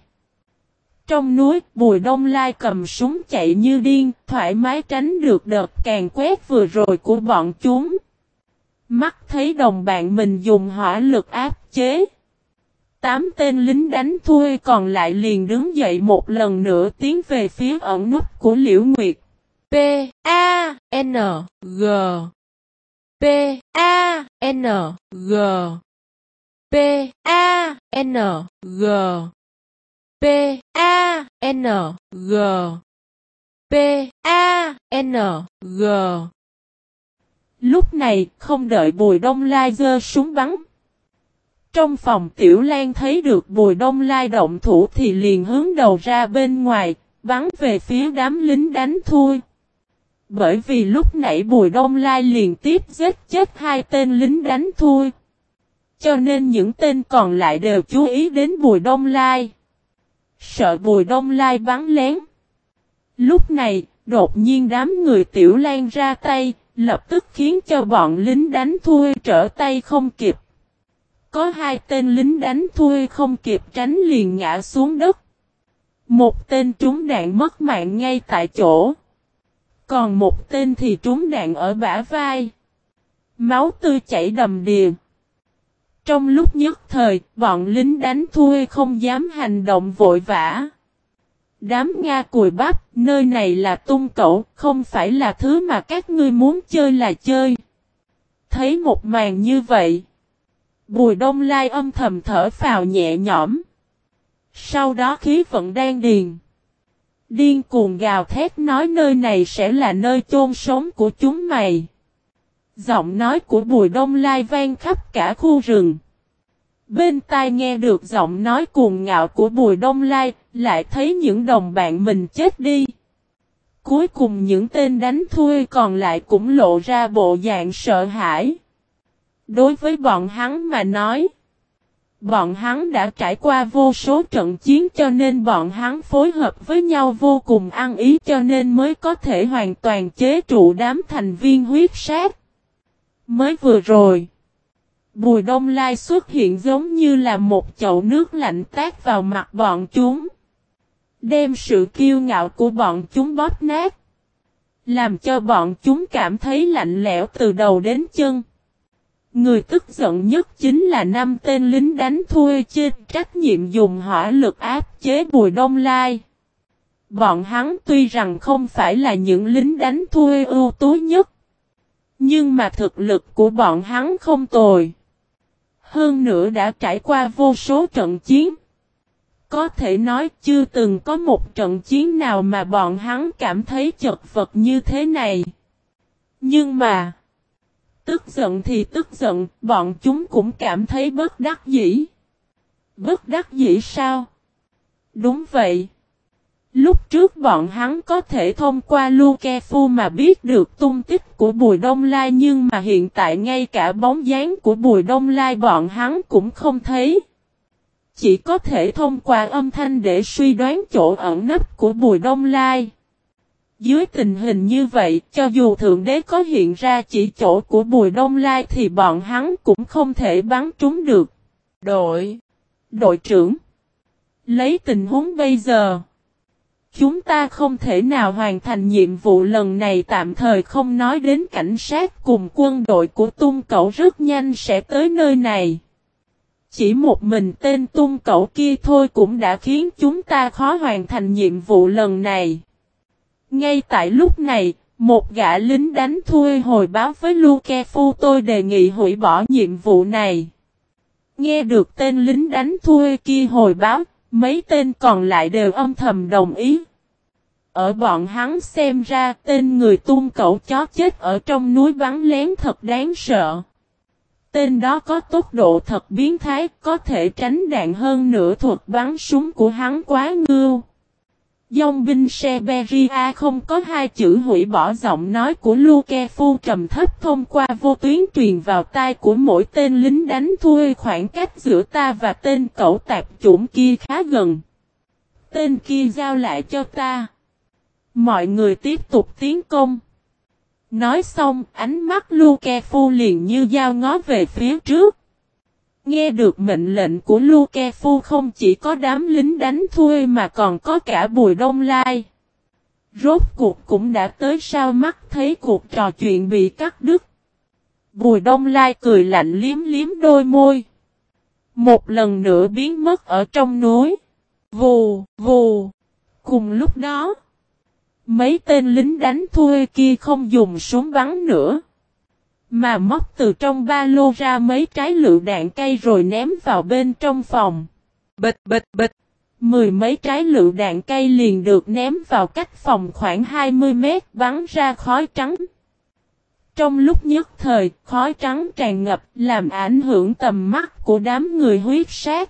Trong núi, Bùi Đông Lai cầm súng chạy như điên, thoải mái tránh được đợt càng quét vừa rồi của bọn chúng. Mắt thấy đồng bạn mình dùng hỏa lực áp chế. Tám tên lính đánh thuê còn lại liền đứng dậy một lần nữa tiến về phía ẩn nút của Liễu Nguyệt. P A N G P A N G P A N G P A N G P A N G Lúc này không đợi Bùi Đông Lai giơ súng bắn. Trong phòng Tiểu Lan thấy được Bùi Đông Lai động thủ thì liền hướng đầu ra bên ngoài, bắn về phía đám lính đánh thui. Bởi vì lúc nãy Bùi Đông Lai liền tiếp giết chết hai tên lính đánh thui. Cho nên những tên còn lại đều chú ý đến Bùi Đông Lai. Sợ Bùi Đông Lai bắn lén. Lúc này, đột nhiên đám người Tiểu Lan ra tay, lập tức khiến cho bọn lính đánh thui trở tay không kịp. Có hai tên lính đánh thui không kịp tránh liền ngã xuống đất. Một tên trúng đạn mất mạng ngay tại chỗ. Còn một tên thì trúng đạn ở bả vai. Máu tươi chảy đầm đìa. Trong lúc nhất thời, bọn lính đánh thuê không dám hành động vội vã. Đám Nga cùi bắp, nơi này là tung cẩu, không phải là thứ mà các ngươi muốn chơi là chơi. Thấy một màn như vậy. Bùi đông lai âm thầm thở phào nhẹ nhõm. Sau đó khí vận đang điền. Điên cuồng gào thét nói nơi này sẽ là nơi chôn sống của chúng mày. Giọng nói của Bùi Đông Lai vang khắp cả khu rừng. Bên tai nghe được giọng nói cuồng ngạo của Bùi Đông Lai, lại thấy những đồng bạn mình chết đi. Cuối cùng những tên đánh thuê còn lại cũng lộ ra bộ dạng sợ hãi. Đối với bọn hắn mà nói, bọn hắn đã trải qua vô số trận chiến cho nên bọn hắn phối hợp với nhau vô cùng ăn ý cho nên mới có thể hoàn toàn chế trụ đám thành viên huyết sát. Mới vừa rồi, Bùi Đông Lai xuất hiện giống như là một chậu nước lạnh tát vào mặt bọn chúng. Đem sự kiêu ngạo của bọn chúng bóp nát. Làm cho bọn chúng cảm thấy lạnh lẽo từ đầu đến chân. Người tức giận nhất chính là năm tên lính đánh thuê trên trách nhiệm dùng hỏa lực áp chế Bùi Đông Lai. Bọn hắn tuy rằng không phải là những lính đánh thuê ưu tú nhất. Nhưng mà thực lực của bọn hắn không tồi. Hơn nữa đã trải qua vô số trận chiến. Có thể nói chưa từng có một trận chiến nào mà bọn hắn cảm thấy chật vật như thế này. Nhưng mà, tức giận thì tức giận, bọn chúng cũng cảm thấy bất đắc dĩ. Bất đắc dĩ sao? Đúng vậy. Lúc trước bọn hắn có thể thông qua Luke Phu mà biết được tung tích của Bùi Đông Lai nhưng mà hiện tại ngay cả bóng dáng của Bùi Đông Lai bọn hắn cũng không thấy. Chỉ có thể thông qua âm thanh để suy đoán chỗ ẩn nấp của Bùi Đông Lai. Dưới tình hình như vậy, cho dù Thượng Đế có hiện ra chỉ chỗ của Bùi Đông Lai thì bọn hắn cũng không thể bắn trúng được. Đội Đội trưởng Lấy tình huống bây giờ Chúng ta không thể nào hoàn thành nhiệm vụ lần này tạm thời không nói đến cảnh sát cùng quân đội của tung cẩu rất nhanh sẽ tới nơi này. Chỉ một mình tên tung cẩu kia thôi cũng đã khiến chúng ta khó hoàn thành nhiệm vụ lần này. Ngay tại lúc này, một gã lính đánh thuê hồi báo với Luke Phu tôi đề nghị hủy bỏ nhiệm vụ này. Nghe được tên lính đánh thuê kia hồi báo, mấy tên còn lại đều âm thầm đồng ý. Ở bọn hắn xem ra tên người tung cậu chó chết ở trong núi bắn lén thật đáng sợ. Tên đó có tốc độ thật biến thái, có thể tránh đạn hơn nửa thuật bắn súng của hắn quá ngưu. Dòng binh Seberia không có hai chữ hủy bỏ giọng nói của Luke Phu trầm thấp thông qua vô tuyến truyền vào tai của mỗi tên lính đánh thui khoảng cách giữa ta và tên cậu tạp chủng kia khá gần. Tên kia giao lại cho ta. Mọi người tiếp tục tiến công. Nói xong, ánh mắt Luke Phu liền như dao ngó về phía trước. Nghe được mệnh lệnh của Luke Phu không chỉ có đám lính đánh thuê mà còn có cả Bùi Đông Lai. Rốt cuộc cũng đã tới sao mắt thấy cuộc trò chuyện bị cắt đứt. Bùi Đông Lai cười lạnh liếm liếm đôi môi. Một lần nữa biến mất ở trong núi. Vù, vù. Cùng lúc đó. Mấy tên lính đánh thuê kia không dùng súng bắn nữa. Mà móc từ trong ba lô ra mấy trái lựu đạn cây rồi ném vào bên trong phòng. Bịch bịch bịch. Mười mấy trái lựu đạn cây liền được ném vào cách phòng khoảng 20 mét bắn ra khói trắng. Trong lúc nhất thời, khói trắng tràn ngập, làm ảnh hưởng tầm mắt của đám người huyết sát.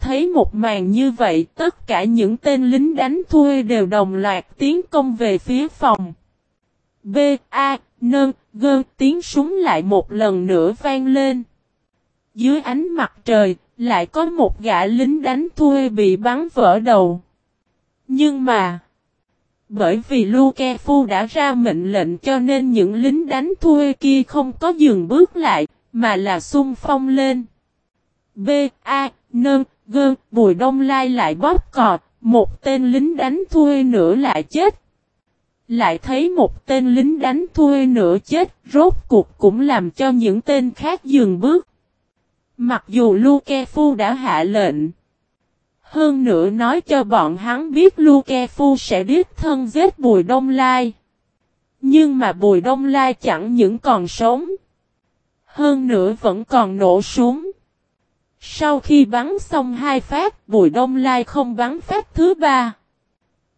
Thấy một màn như vậy, tất cả những tên lính đánh thuê đều đồng loạt tiến công về phía phòng. B, A, Nơn, Gơ tiếng súng lại một lần nữa vang lên. Dưới ánh mặt trời, lại có một gã lính đánh thuê bị bắn vỡ đầu. Nhưng mà, bởi vì Luke Phu đã ra mệnh lệnh cho nên những lính đánh thuê kia không có dừng bước lại, mà là xung phong lên. B, A, N. G. Bùi Đông Lai lại bóp cọt, một tên lính đánh thuê nữa lại chết. Lại thấy một tên lính đánh thuê nửa chết, rốt cuộc cũng làm cho những tên khác dừng bước. Mặc dù Luke Phu đã hạ lệnh. Hơn nữa nói cho bọn hắn biết Luke Phu sẽ đích thân giết Bùi Đông Lai. Nhưng mà Bùi Đông Lai chẳng những còn sống. Hơn nữa vẫn còn nổ súng. Sau khi bắn xong hai phát, Bùi Đông Lai không bắn phát thứ ba.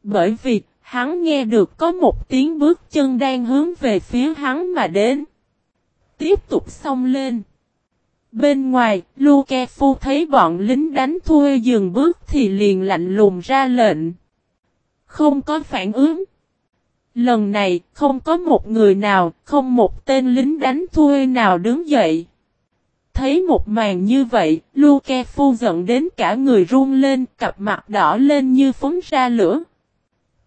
Bởi vì, hắn nghe được có một tiếng bước chân đang hướng về phía hắn mà đến. Tiếp tục xông lên. Bên ngoài, Luke Phu thấy bọn lính đánh thua dừng bước thì liền lạnh lùng ra lệnh. Không có phản ứng. Lần này, không có một người nào, không một tên lính đánh thua nào đứng dậy. Thấy một màn như vậy, Luke Phu giận đến cả người run lên, cặp mặt đỏ lên như phóng ra lửa.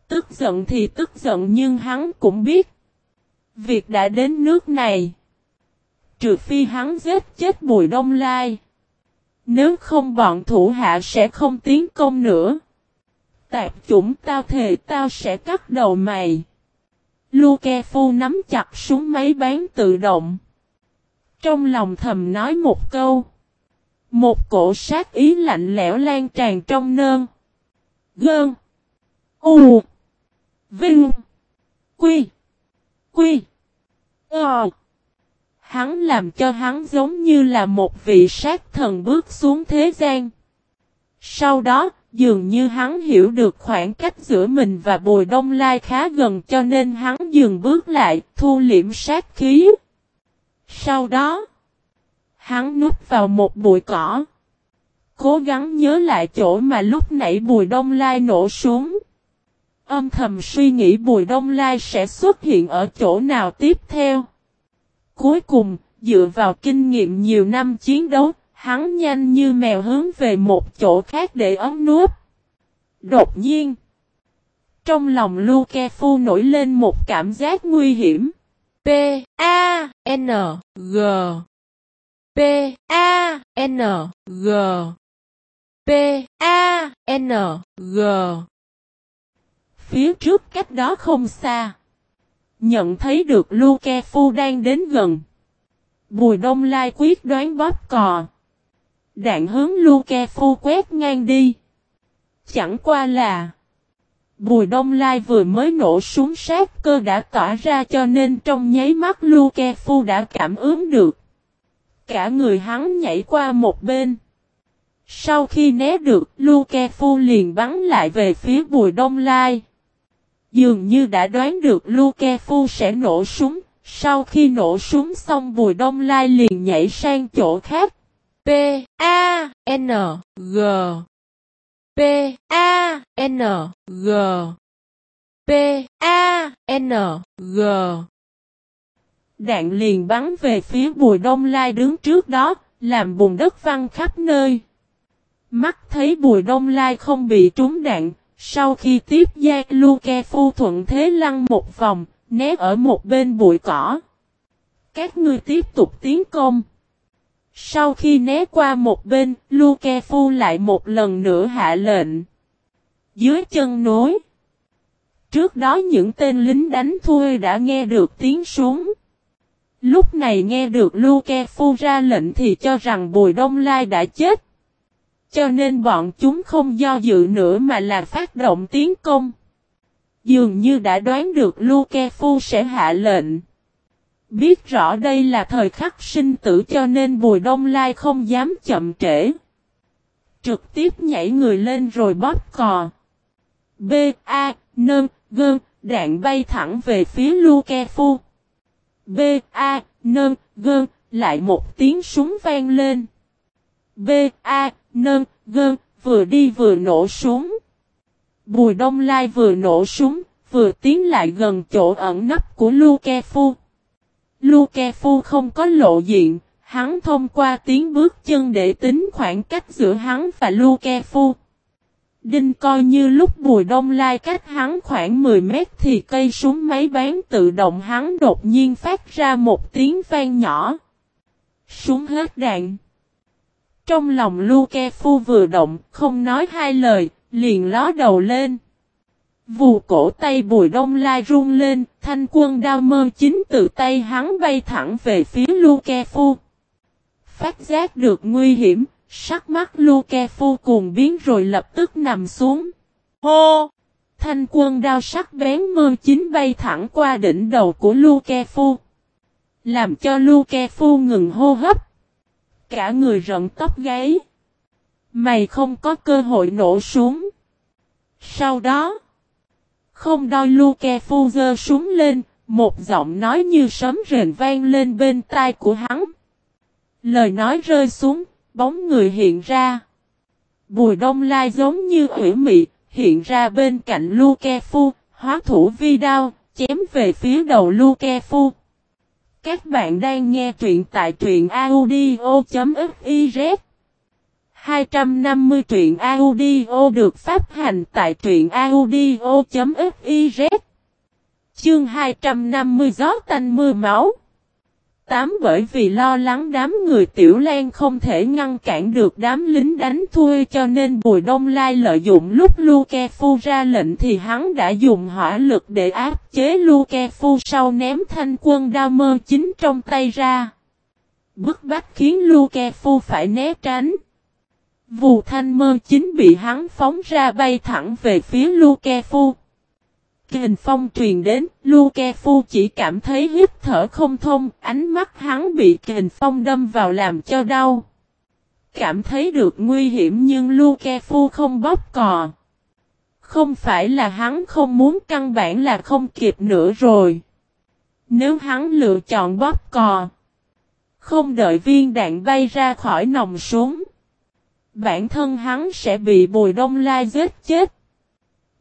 Tức giận thì tức giận nhưng hắn cũng biết. Việc đã đến nước này. Trừ phi hắn giết chết Bùi Đông Lai. Nếu không bọn thủ hạ sẽ không tiến công nữa. Tạp chủng tao thề tao sẽ cắt đầu mày. Luke Phu nắm chặt súng máy bán tự động. Trong lòng thầm nói một câu. Một cổ sát ý lạnh lẽo lan tràn trong nơn. Gơn. U. Vinh. Quy. Quy. Ờ. Hắn làm cho hắn giống như là một vị sát thần bước xuống thế gian. Sau đó, dường như hắn hiểu được khoảng cách giữa mình và Bùi Đông Lai khá gần cho nên hắn dừng bước lại, thu liễm sát khí. Sau đó, hắn núp vào một bụi cỏ. Cố gắng nhớ lại chỗ mà lúc nãy Bùi Đông Lai nổ xuống. Âm thầm suy nghĩ Bùi Đông Lai sẽ xuất hiện ở chỗ nào tiếp theo. Cuối cùng, dựa vào kinh nghiệm nhiều năm chiến đấu, hắn nhanh như mèo hướng về một chỗ khác để ấm núp. Đột nhiên, trong lòng Luke Phu nổi lên một cảm giác nguy hiểm. P A N G P A N G P A N G Phía trước cách đó không xa. Nhận thấy được Luke Phu đang đến gần. Bùi Đông Lai quyết đoán bóp cò. Đạn hướng Luke Phu quét ngang đi. Chẳng qua là Bùi Đông Lai vừa mới nổ súng sát cơ đã tỏa ra cho nên trong nháy mắt Luke Phu đã cảm ứng được. Cả người hắn nhảy qua một bên. Sau khi né được, Luke Phu liền bắn lại về phía Bùi Đông Lai. Dường như đã đoán được Luke Phu sẽ nổ súng, sau khi nổ súng xong Bùi Đông Lai liền nhảy sang chỗ khác. P A N G P A N G P A N G Đạn liền bắn về phía Bùi Đông Lai đứng trước đó, làm bùn đất văng khắp nơi. Mắt thấy Bùi Đông Lai không bị trúng đạn, sau khi tiếp gia Luke phu thuận thế lăn một vòng, né ở một bên bụi cỏ. Các ngươi tiếp tục tiến công. Sau khi né qua một bên, Luke phu lại một lần nữa hạ lệnh. Dưới chân núi. Trước đó những tên lính đánh thuê đã nghe được tiếng súng. Lúc này nghe được Luke phu ra lệnh thì cho rằng Bùi Đông Lai đã chết. Cho nên bọn chúng không do dự nữa mà là phát động tiến công. Dường như đã đoán được Luke Fu sẽ hạ lệnh. Biết rõ đây là thời khắc sinh tử cho nên Bùi Đông Lai không dám chậm trễ. Trực tiếp nhảy người lên rồi bóp cò. B, A, Nơn, Gơn, đạn bay thẳng về phía Luke Fu. B, A, Nơn, Gơn, lại một tiếng súng vang lên. B, A, Nơn, Gơn, vừa đi vừa nổ súng. Bùi Đông Lai vừa nổ súng, vừa tiến lại gần chỗ ẩn nấp của Luke Phu. Luke Phu không có lộ diện, hắn thông qua tiếng bước chân để tính khoảng cách giữa hắn và Luke Phu. Đinh coi như lúc Bùi Đông Lai cách hắn khoảng 10 mét thì cây súng máy bán tự động hắn đột nhiên phát ra một tiếng vang nhỏ. Súng hết đạn. Trong lòng Luke Phu vừa động, không nói hai lời, liền ló đầu lên. Vù cổ tay bùi đông lai run lên, thanh quân đao mơ chính từ tay hắn bay thẳng về phía Luke Phu. Phát giác được nguy hiểm, sắc mắt Luke Phu cùng biến rồi lập tức nằm xuống. Hô! Thanh quân đao sắc bén mơ chính bay thẳng qua đỉnh đầu của Luke Phu. Làm cho Luke Phu ngừng hô hấp. Cả người rận tóc gáy. Mày không có cơ hội nổ súng. Sau đó, không đôi Luke Phu giơ súng lên, một giọng nói như sấm rền vang lên bên tai của hắn. Lời nói rơi xuống, bóng người hiện ra. Bùi đông lai giống như ủy mị, hiện ra bên cạnh Luke Phu, hóa thủ vi đao, chém về phía đầu Luke Phu. Các bạn đang nghe truyện tại truyện audio.fiz 250 truyện audio được phát hành tại truyện audio.fiz Chương 250 gió tanh mưa máu tám bởi vì lo lắng đám người tiểu lan không thể ngăn cản được đám lính đánh thuê cho nên Bùi Đông Lai lợi dụng lúc Luke Phu ra lệnh thì hắn đã dùng hỏa lực để áp chế Luke Phu sau ném thanh quân đao mơ chính trong tay ra. Bức bách khiến Luke Phu phải né tránh. Vù thanh mơ chính bị hắn phóng ra bay thẳng về phía Luke Phu. Kình phong truyền đến, Luke Phu chỉ cảm thấy hít thở không thông, ánh mắt hắn bị kình phong đâm vào làm cho đau. Cảm thấy được nguy hiểm nhưng Luke Phu không bóp cò. Không phải là hắn không muốn căn bản là không kịp nữa rồi. Nếu hắn lựa chọn bóp cò, không đợi viên đạn bay ra khỏi nòng súng, bản thân hắn sẽ bị Bùi Đông Lai giết chết.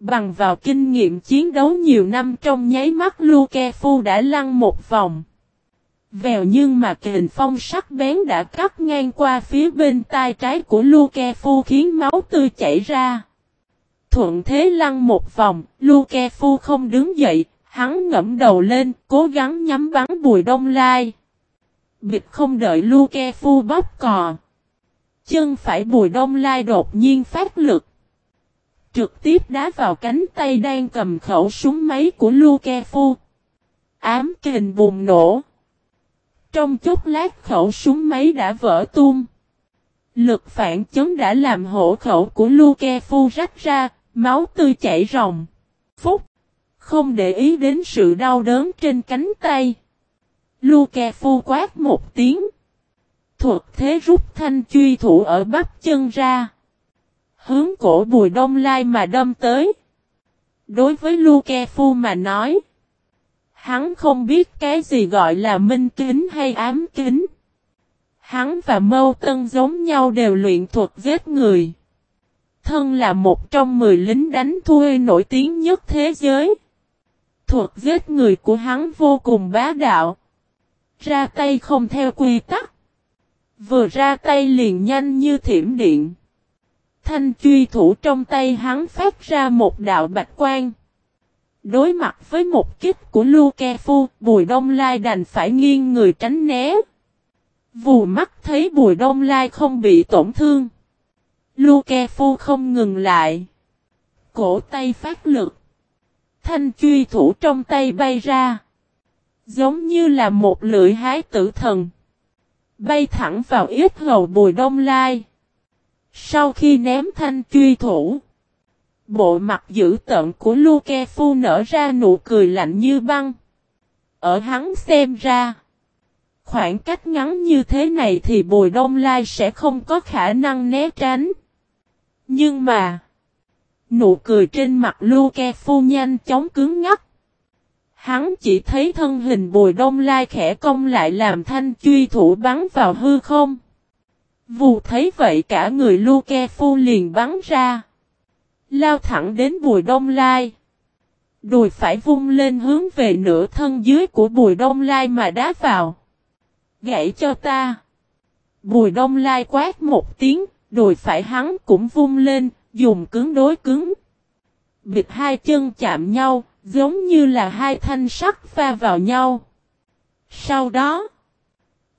Bằng vào kinh nghiệm chiến đấu nhiều năm trong nháy mắt Luke Phu đã lăn một vòng. Vèo nhưng mà kình phong sắc bén đã cắt ngang qua phía bên tai trái của Luke Phu khiến máu tươi chảy ra. Thuận thế lăn một vòng, Luke Phu không đứng dậy, hắn ngẫm đầu lên, cố gắng nhắm bắn bùi đông lai. Bịt không đợi Luke Phu bóp cò. Chân phải bùi đông lai đột nhiên phát lực trực tiếp đá vào cánh tay đang cầm khẩu súng máy của Luke Phu. Ám kình bùng nổ. Trong chốc lát khẩu súng máy đã vỡ tung. Lực phản chấn đã làm hổ khẩu của Luke Phu rách ra, máu tươi chảy ròng. Phúc! Không để ý đến sự đau đớn trên cánh tay. Luke Phu quát một tiếng. Thuật thế rút thanh truy thủ ở bắp chân ra hướng cổ bùi đông lai mà đâm tới. Đối với Luke Phu mà nói, hắn không biết cái gì gọi là minh kính hay ám kính. Hắn và Mâu Tân giống nhau đều luyện thuật giết người. Thân là một trong mười lính đánh thuê nổi tiếng nhất thế giới. Thuật giết người của hắn vô cùng bá đạo. Ra tay không theo quy tắc. Vừa ra tay liền nhanh như thiểm điện. Thanh truy thủ trong tay hắn phát ra một đạo bạch quan. Đối mặt với một kích của Luke Phu, Bùi Đông Lai đành phải nghiêng người tránh né. Vù mắt thấy Bùi Đông Lai không bị tổn thương. Luke Phu không ngừng lại. Cổ tay phát lực. Thanh truy thủ trong tay bay ra. Giống như là một lưỡi hái tử thần. Bay thẳng vào ít hầu Bùi Đông Lai. Sau khi ném thanh truy thủ, bộ mặt dữ tợn của Luke Phu nở ra nụ cười lạnh như băng. Ở hắn xem ra, khoảng cách ngắn như thế này thì Bùi Đông Lai sẽ không có khả năng né tránh. Nhưng mà, nụ cười trên mặt Luke Phu nhanh chóng cứng ngắt. Hắn chỉ thấy thân hình bùi đông lai khẽ công lại làm thanh truy thủ bắn vào hư không. Vù thấy vậy cả người Luke Phu liền bắn ra. Lao thẳng đến bùi đông lai. Đùi phải vung lên hướng về nửa thân dưới của bùi đông lai mà đá vào. Gãy cho ta. Bùi đông lai quát một tiếng, đùi phải hắn cũng vung lên, dùng cứng đối cứng. Bịt hai chân chạm nhau, giống như là hai thanh sắt pha vào nhau. Sau đó,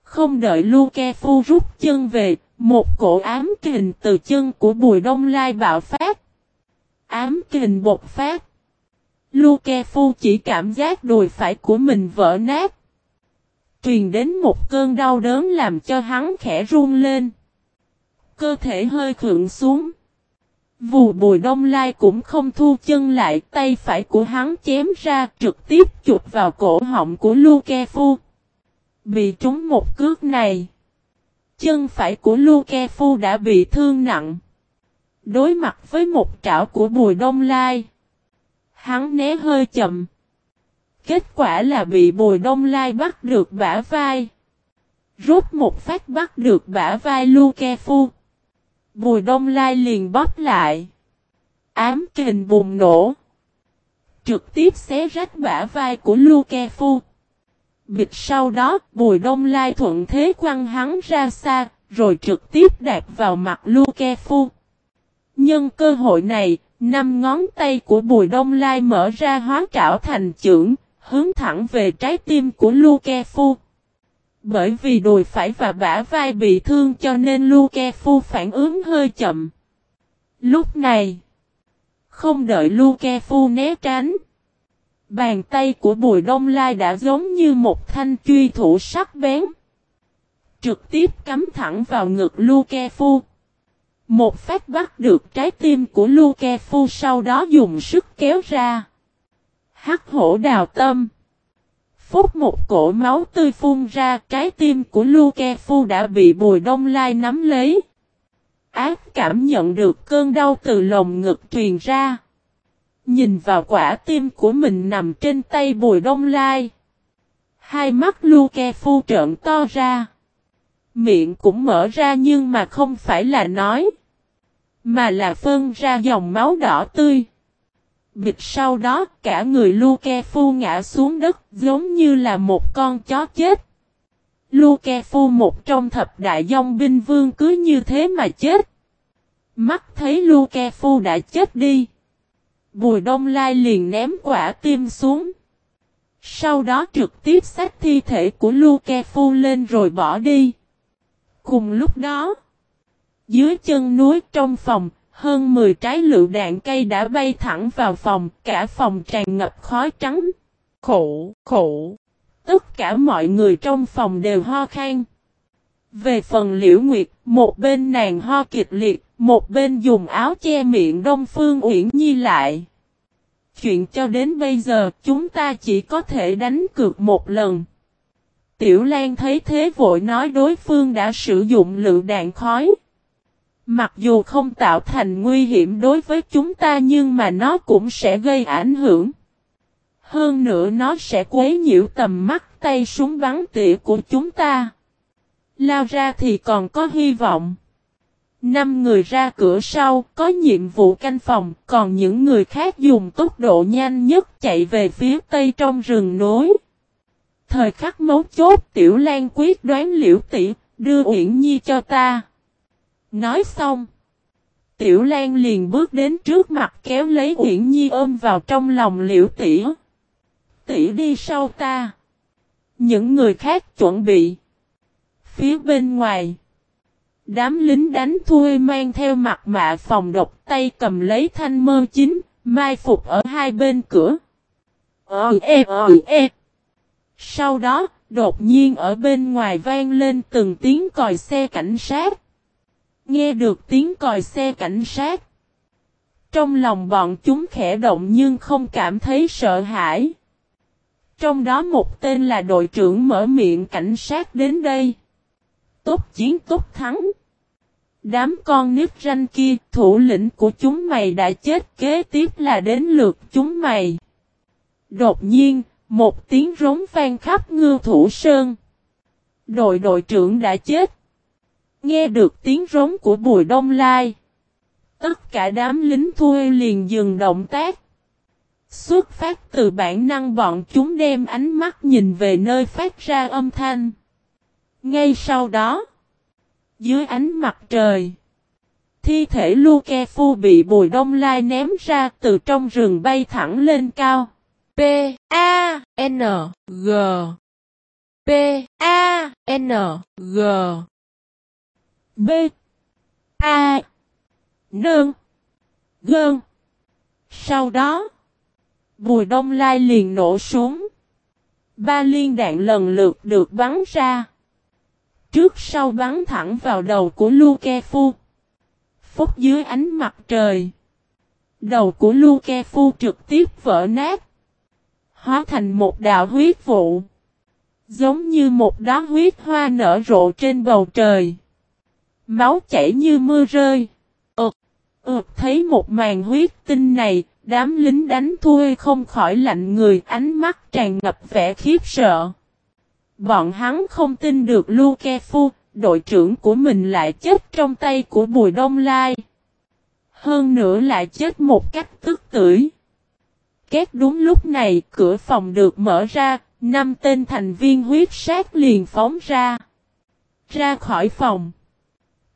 không đợi Luke Phu rút chân về, một cổ ám kình từ chân của Bùi Đông Lai bạo phát. Ám kình bột phát. Luke Phu chỉ cảm giác đùi phải của mình vỡ nát. Truyền đến một cơn đau đớn làm cho hắn khẽ run lên. Cơ thể hơi khượng xuống. Vù bùi đông lai cũng không thu chân lại tay phải của hắn chém ra trực tiếp chụp vào cổ họng của Luke Phu. Bị trúng một cước này. Chân phải của Luke Phu đã bị thương nặng. Đối mặt với một trảo của bùi đông lai. Hắn né hơi chậm. Kết quả là bị bùi đông lai bắt được bả vai. Rút một phát bắt được bả vai Luke Phu. Bùi đông lai liền bóp lại. Ám kình bùng nổ. Trực tiếp xé rách bả vai của Luke Phu. Bịch sau đó, bùi đông lai thuận thế quăng hắn ra xa, rồi trực tiếp đạp vào mặt Luke Phu. Nhân cơ hội này, năm ngón tay của bùi đông lai mở ra hóa trảo thành trưởng, hướng thẳng về trái tim của Luke Phu. Bởi vì đùi phải và bả vai bị thương cho nên Luke Phu phản ứng hơi chậm. Lúc này, không đợi Luke Phu né tránh. Bàn tay của Bùi Đông Lai đã giống như một thanh truy thủ sắc bén. Trực tiếp cắm thẳng vào ngực Luke Phu. Một phát bắt được trái tim của Luke Phu sau đó dùng sức kéo ra. Hắc hổ đào tâm. Phút một cổ máu tươi phun ra, trái tim của Luke Phu đã bị Bùi Đông Lai nắm lấy. Ác cảm nhận được cơn đau từ lồng ngực truyền ra. Nhìn vào quả tim của mình nằm trên tay Bùi Đông Lai. Hai mắt Luke Phu trợn to ra. Miệng cũng mở ra nhưng mà không phải là nói. Mà là phân ra dòng máu đỏ tươi. Bịch sau đó, cả người Luke Phu ngã xuống đất, giống như là một con chó chết. Luke Phu, một trong thập đại dòng binh vương cứ như thế mà chết. Mắt thấy Luke Phu đã chết đi. Bùi Đông Lai liền ném quả tim xuống. Sau đó trực tiếp xách thi thể của Luke Phu lên rồi bỏ đi. Cùng lúc đó, dưới chân núi trong phòng, hơn 10 trái lựu đạn cây đã bay thẳng vào phòng, cả phòng tràn ngập khói trắng. Khổ, khổ. Tất cả mọi người trong phòng đều ho khan. Về phần liễu nguyệt, một bên nàng ho kịch liệt, một bên dùng áo che miệng Đông Phương Uyển Nhi lại. Chuyện cho đến bây giờ, chúng ta chỉ có thể đánh cược một lần. Tiểu Lan thấy thế vội nói đối phương đã sử dụng lựu đạn khói. Mặc dù không tạo thành nguy hiểm đối với chúng ta nhưng mà nó cũng sẽ gây ảnh hưởng. Hơn nữa nó sẽ quấy nhiễu tầm mắt tay súng bắn tỉa của chúng ta. Lao ra thì còn có hy vọng. Năm người ra cửa sau, có nhiệm vụ canh phòng, còn những người khác dùng tốc độ nhanh nhất chạy về phía tây trong rừng núi. Thời khắc mấu chốt Tiểu Lan quyết đoán liễu tỷ, đưa Uyển Nhi cho ta. Nói xong. Tiểu Lan liền bước đến trước mặt kéo lấy Uyển Nhi ôm vào trong lòng liễu tỷ. Tỷ đi sau ta. Những người khác chuẩn bị. Phía bên ngoài. Đám lính đánh thuê mang theo mặt mạ phòng độc tay cầm lấy thanh mơ chính, mai phục ở hai bên cửa. Ờ e ờ e. Sau đó, đột nhiên ở bên ngoài vang lên từng tiếng còi xe cảnh sát. Nghe được tiếng còi xe cảnh sát. Trong lòng bọn chúng khẽ động nhưng không cảm thấy sợ hãi. Trong đó một tên là đội trưởng mở miệng cảnh sát đến đây. Tốt chiến tốt thắng. Đám con nít ranh kia, thủ lĩnh của chúng mày đã chết kế tiếp là đến lượt chúng mày. Đột nhiên, Một tiếng rống vang khắp ngư thủ sơn. Đội đội trưởng đã chết. Nghe được tiếng rống của Bùi Đông Lai. Tất cả đám lính thui liền dừng động tác. Xuất phát từ bản năng bọn chúng đem ánh mắt nhìn về nơi phát ra âm thanh. Ngay sau đó, dưới ánh mặt trời, thi thể Luke Phu bị Bùi Đông Lai ném ra từ trong rừng bay thẳng lên cao. P A N G P A N G B A Nương Gơn Sau đó Bùi Đông Lai liền nổ súng. Ba liên đạn lần lượt được bắn ra. Trước sau bắn thẳng vào đầu của Luke Phu. Phúc dưới ánh mặt trời. Đầu của Luke Phu trực tiếp vỡ nát. Hóa thành một đạo huyết vụ. Giống như một đóa huyết hoa nở rộ trên bầu trời. Máu chảy như mưa rơi. ực, ực thấy một màn huyết tinh này, Đám lính đánh thui không khỏi lạnh người ánh mắt tràn ngập vẻ khiếp sợ. Bọn hắn không tin được Luke Phu, đội trưởng của mình lại chết trong tay của Bùi Đông Lai. Hơn nữa lại chết một cách tức tưởi. Két đúng lúc này, cửa phòng được mở ra, năm tên thành viên huyết sát liền phóng ra. Ra khỏi phòng.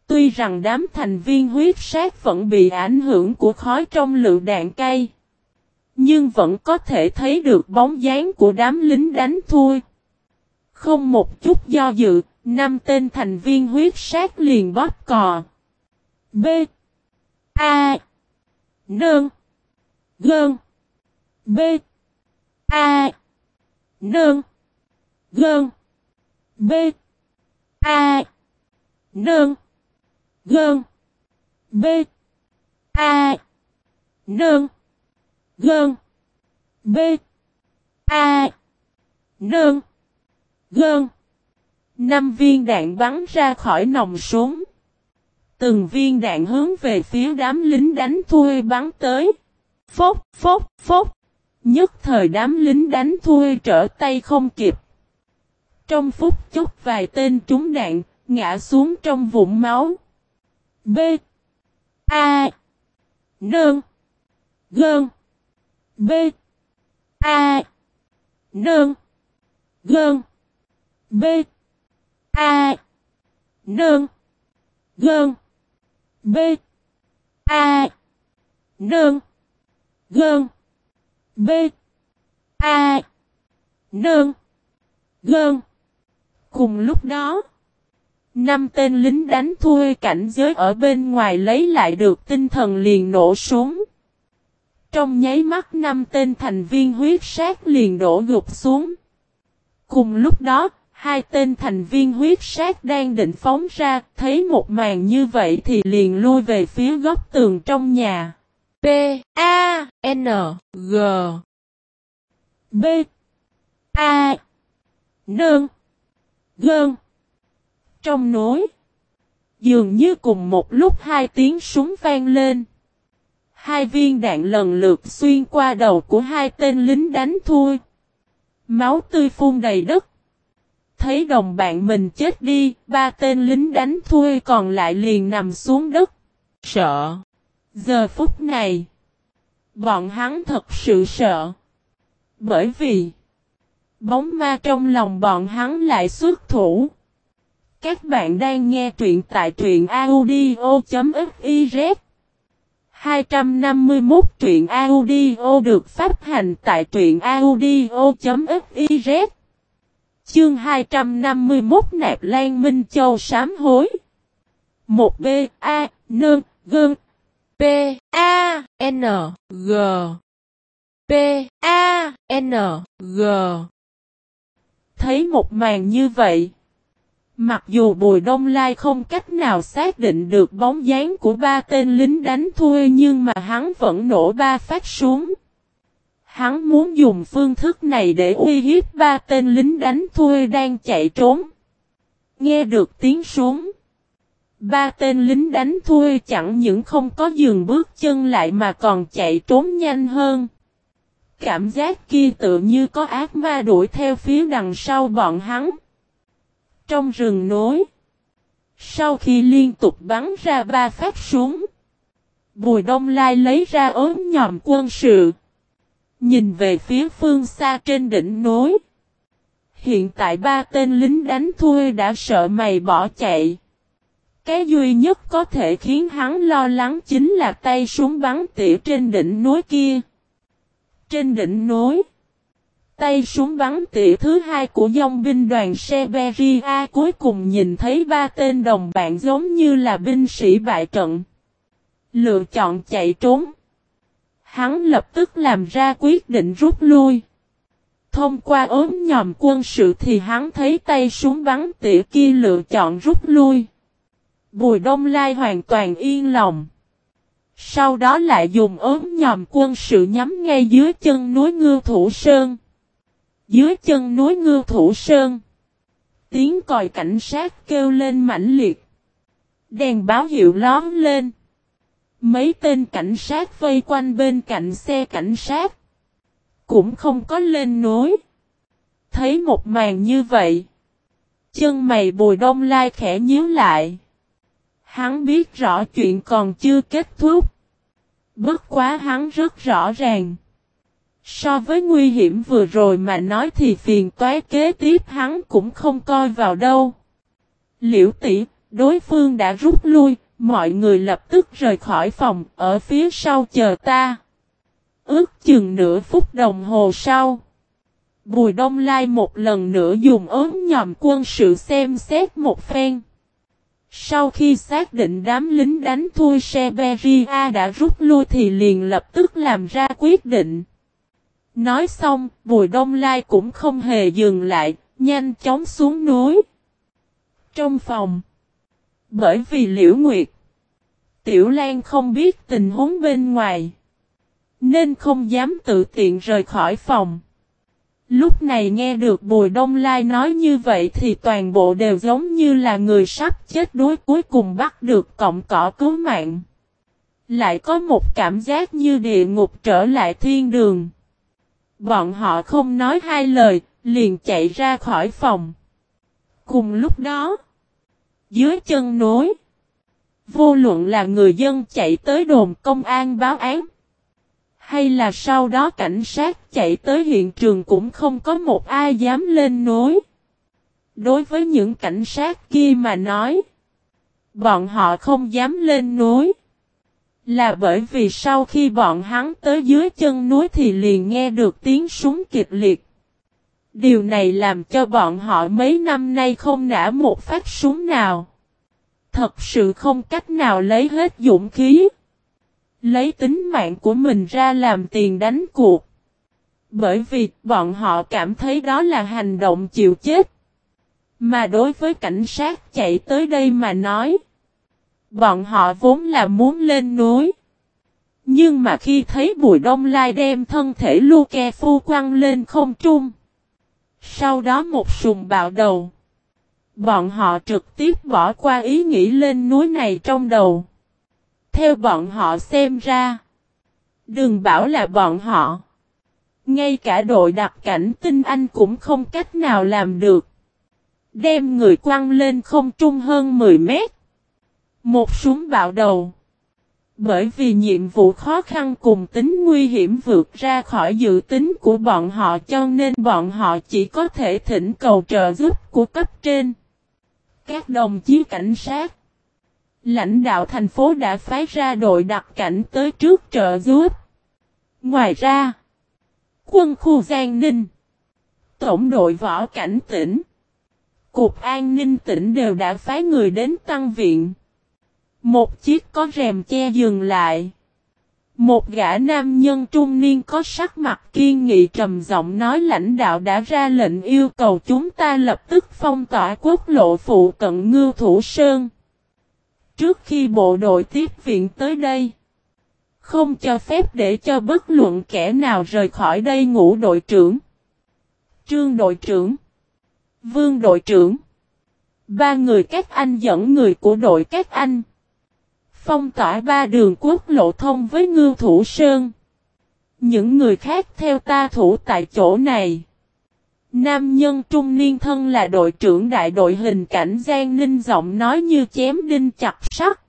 Tuy rằng đám thành viên huyết sát vẫn bị ảnh hưởng của khói trong lựu đạn cây. Nhưng vẫn có thể thấy được bóng dáng của đám lính đánh thui. Không một chút do dự, năm tên thành viên huyết sát liền bóp cò. B. A. Nương. Gơn. B. A. Nương. Gơn. B. A. Nương. Gơn. B. A. Nương. Gơn. B. A. Nương. Gơn. Năm viên đạn bắn ra khỏi nòng súng. Từng viên đạn hướng về phía đám lính đánh thuê bắn tới. Phốc, phốc, phốc. Nhất thời đám lính đánh thuê trở tay không kịp. Trong phút chốc vài tên trúng đạn, ngã xuống trong vụn máu. B. A. Nương. Gơn. B. A. Nương. Gơn. B. A. Nương. Gơn. B. A. Nương. Gơn. B. A. Nương. Gơn. Cùng lúc đó, năm tên lính đánh thuê cảnh giới ở bên ngoài lấy lại được tinh thần liền nổ súng. Trong nháy mắt năm tên thành viên huyết sát liền đổ gục xuống. Cùng lúc đó, hai tên thành viên huyết sát đang định phóng ra, thấy một màn như vậy thì liền lui về phía góc tường trong nhà. P A N G B A Nương Gơn Trong nối Dường như cùng một lúc hai tiếng súng vang lên. Hai viên đạn lần lượt xuyên qua đầu của hai tên lính đánh thui. Máu tươi phun đầy đất. Thấy đồng bạn mình chết đi, ba tên lính đánh thui còn lại liền nằm xuống đất. Sợ. Giờ phút này, bọn hắn thật sự sợ. Bởi vì, bóng ma trong lòng bọn hắn lại xuất thủ. Các bạn đang nghe truyện tại truyện audio.fif 251 truyện audio được phát hành tại truyện audio.fiz Chương 251 Nạp Lan Minh Châu sám hối. 1B A n g P, A, N, G. P, A, N, G. Thấy một màn như vậy, Mặc dù Bùi Đông Lai không cách nào xác định được bóng dáng của ba tên lính đánh thuê nhưng mà hắn vẫn nổ ba phát súng. Hắn muốn dùng phương thức này để uy hiếp ba tên lính đánh thuê đang chạy trốn. Nghe được tiếng súng. Ba tên lính đánh thuê chẳng những không có dừng bước chân lại mà còn chạy trốn nhanh hơn. cảm giác kia tự như có ác ma đuổi theo phía đằng sau bọn hắn. Trong rừng nối. Sau khi liên tục bắn ra ba phát súng. Bùi đông lai lấy ra ốm nhòm quân sự. Nhìn về phía phương xa trên đỉnh núi. Hiện tại ba tên lính đánh thuê đã sợ mày bỏ chạy. Cái duy nhất có thể khiến hắn lo lắng chính là tay súng bắn tỉa trên đỉnh núi kia. Trên đỉnh núi, tay súng bắn tỉa thứ hai của dòng binh đoàn severia cuối cùng nhìn thấy ba tên đồng bạn giống như là binh sĩ bại trận. Lựa chọn chạy trốn. Hắn lập tức làm ra quyết định rút lui. Thông qua ốm nhòm quân sự thì hắn thấy tay súng bắn tỉa kia lựa chọn rút lui. Bùi Đông Lai hoàn toàn yên lòng. Sau đó lại dùng ốm nhòm quân sự nhắm ngay dưới chân núi Ngư Thủ Sơn. Dưới chân núi Ngư Thủ Sơn. Tiếng còi cảnh sát kêu lên mãnh liệt. Đèn báo hiệu lóm lên. Mấy tên cảnh sát vây quanh bên cạnh xe cảnh sát. Cũng không có lên núi. Thấy một màn như vậy. Chân mày bùi đông lai khẽ nhíu lại. Hắn biết rõ chuyện còn chưa kết thúc. Bất quá hắn rất rõ ràng. So với nguy hiểm vừa rồi mà nói thì phiền toái kế tiếp hắn cũng không coi vào đâu. Liễu tỷ, đối phương đã rút lui, mọi người lập tức rời khỏi phòng, ở phía sau chờ ta. Ước chừng nửa phút đồng hồ sau. Bùi Đông Lai một lần nữa dùng ốm nhòm quân sự xem xét một phen. Sau khi xác định đám lính đánh thui Siberia đã rút lui thì liền lập tức làm ra quyết định. Nói xong, Bùi Đông Lai cũng không hề dừng lại, nhanh chóng xuống núi. Trong phòng, bởi vì Liễu Nguyệt, Tiểu Lan không biết tình huống bên ngoài, nên không dám tự tiện rời khỏi phòng. Lúc này nghe được Bùi Đông Lai nói như vậy thì toàn bộ đều giống như là người sắp chết đuối cuối cùng bắt được cọng cỏ cứu mạng. Lại có một cảm giác như địa ngục trở lại thiên đường. Bọn họ không nói hai lời, liền chạy ra khỏi phòng. Cùng lúc đó, dưới chân núi, vô luận là người dân chạy tới đồn công an báo án, hay là sau đó cảnh sát chạy tới hiện trường cũng không có một ai dám lên núi. Đối với những cảnh sát kia mà nói, bọn họ không dám lên núi. Là bởi vì sau khi bọn hắn tới dưới chân núi thì liền nghe được tiếng súng kịch liệt. Điều này làm cho bọn họ mấy năm nay không nã một phát súng nào. Thật sự không cách nào lấy hết dũng khí. Lấy tính mạng của mình ra làm tiền đánh cuộc. Bởi vì bọn họ cảm thấy đó là hành động chịu chết. Mà đối với cảnh sát chạy tới đây mà nói. Bọn họ vốn là muốn lên núi. Nhưng mà khi thấy Bùi Đông Lai đem thân thể Luke Phu quăng lên không trung. Sau đó một sùng bạo đầu. Bọn họ trực tiếp bỏ qua ý nghĩ lên núi này trong đầu. Theo bọn họ xem ra. Đừng bảo là bọn họ. Ngay cả đội đặc cảnh tinh anh cũng không cách nào làm được. Đem người quăng lên không trung hơn 10 mét. Một súng bạo đầu. Bởi vì nhiệm vụ khó khăn cùng tính nguy hiểm vượt ra khỏi dự tính của bọn họ cho nên bọn họ chỉ có thể thỉnh cầu trợ giúp của cấp trên. Các đồng chí cảnh sát. Lãnh đạo thành phố đã phái ra đội đặc cảnh tới trước trợ giúp. Ngoài ra, quân khu Giang Ninh, tổng đội võ cảnh tỉnh, Cục An ninh tỉnh đều đã phái người đến tăng viện. Một chiếc có rèm che dừng lại. Một gã nam nhân trung niên có sắc mặt kiên nghị trầm giọng nói lãnh đạo đã ra lệnh yêu cầu chúng ta lập tức phong tỏa quốc lộ phụ cận ngư thủ sơn. Trước khi bộ đội tiếp viện tới đây, không cho phép để cho bất luận kẻ nào rời khỏi đây ngủ đội trưởng. Trương đội trưởng, Vương đội trưởng, ba người các anh dẫn người của đội các anh. Phong tỏa ba đường quốc lộ thông với Ngư Thủ Sơn. Những người khác theo ta thủ tại chỗ này. Nam nhân trung niên thân là đội trưởng đại đội hình cảnh Giang Ninh giọng nói như chém đinh chặt sắt.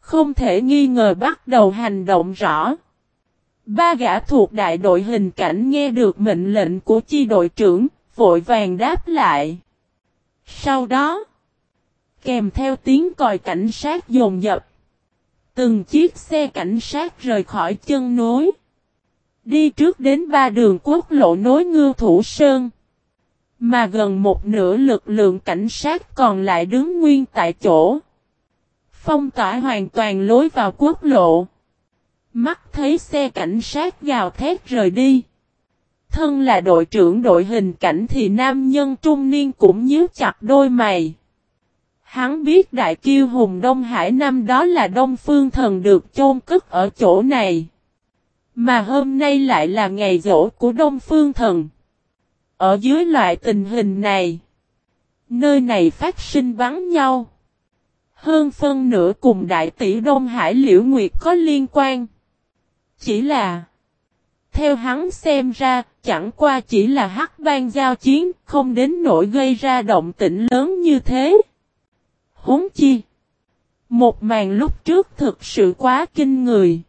Không thể nghi ngờ bắt đầu hành động rõ. Ba gã thuộc đại đội hình cảnh nghe được mệnh lệnh của chi đội trưởng, vội vàng đáp lại. Sau đó, kèm theo tiếng còi cảnh sát dồn dập, từng chiếc xe cảnh sát rời khỏi chân nối. Đi trước đến ba đường quốc lộ nối ngư thủ sơn. Mà gần một nửa lực lượng cảnh sát còn lại đứng nguyên tại chỗ. Phong tỏa hoàn toàn lối vào quốc lộ. Mắt thấy xe cảnh sát gào thét rời đi. Thân là đội trưởng đội hình cảnh thì nam nhân trung niên cũng nhíu chặt đôi mày. Hắn biết đại kiêu hùng Đông Hải năm đó là Đông Phương Thần được chôn cất ở chỗ này. Mà hôm nay lại là ngày rỗ của Đông Phương Thần. Ở dưới loại tình hình này, nơi này phát sinh bắn nhau. Hơn phân nửa cùng đại tỷ Đông Hải Liễu Nguyệt có liên quan. Chỉ là, theo hắn xem ra, chẳng qua chỉ là hắc ban giao chiến, không đến nỗi gây ra động tĩnh lớn như thế. Huống chi, một màn lúc trước thực sự quá kinh người.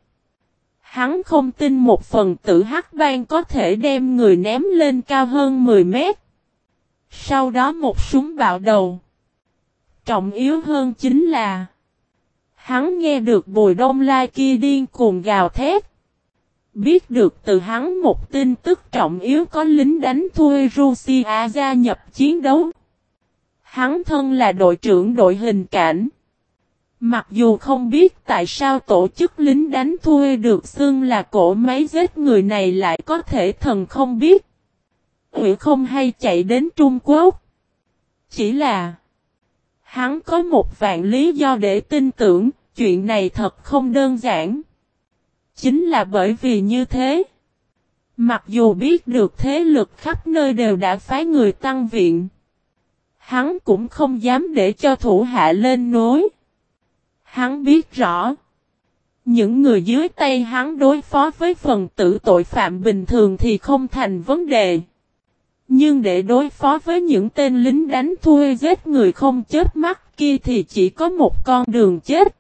Hắn không tin một phần tử hắc bang có thể đem người ném lên cao hơn 10 mét. Sau đó một súng bạo đầu. Trọng yếu hơn chính là Hắn nghe được bùi đông lai kia điên cuồng gào thét. Biết được từ hắn một tin tức trọng yếu có lính đánh thua Russia gia nhập chiến đấu. Hắn thân là đội trưởng đội hình cảnh. Mặc dù không biết tại sao tổ chức lính đánh thua được xưng là cổ máy giết người này lại có thể thần không biết. Nguyễn không hay chạy đến Trung Quốc. Chỉ là, hắn có một vạn lý do để tin tưởng, chuyện này thật không đơn giản. Chính là bởi vì như thế. Mặc dù biết được thế lực khắp nơi đều đã phái người tăng viện. Hắn cũng không dám để cho thủ hạ lên nối. Hắn biết rõ. Những người dưới tay hắn đối phó với phần tử tội phạm bình thường thì không thành vấn đề. Nhưng để đối phó với những tên lính đánh thuê giết người không chết mắt kia thì chỉ có một con đường chết.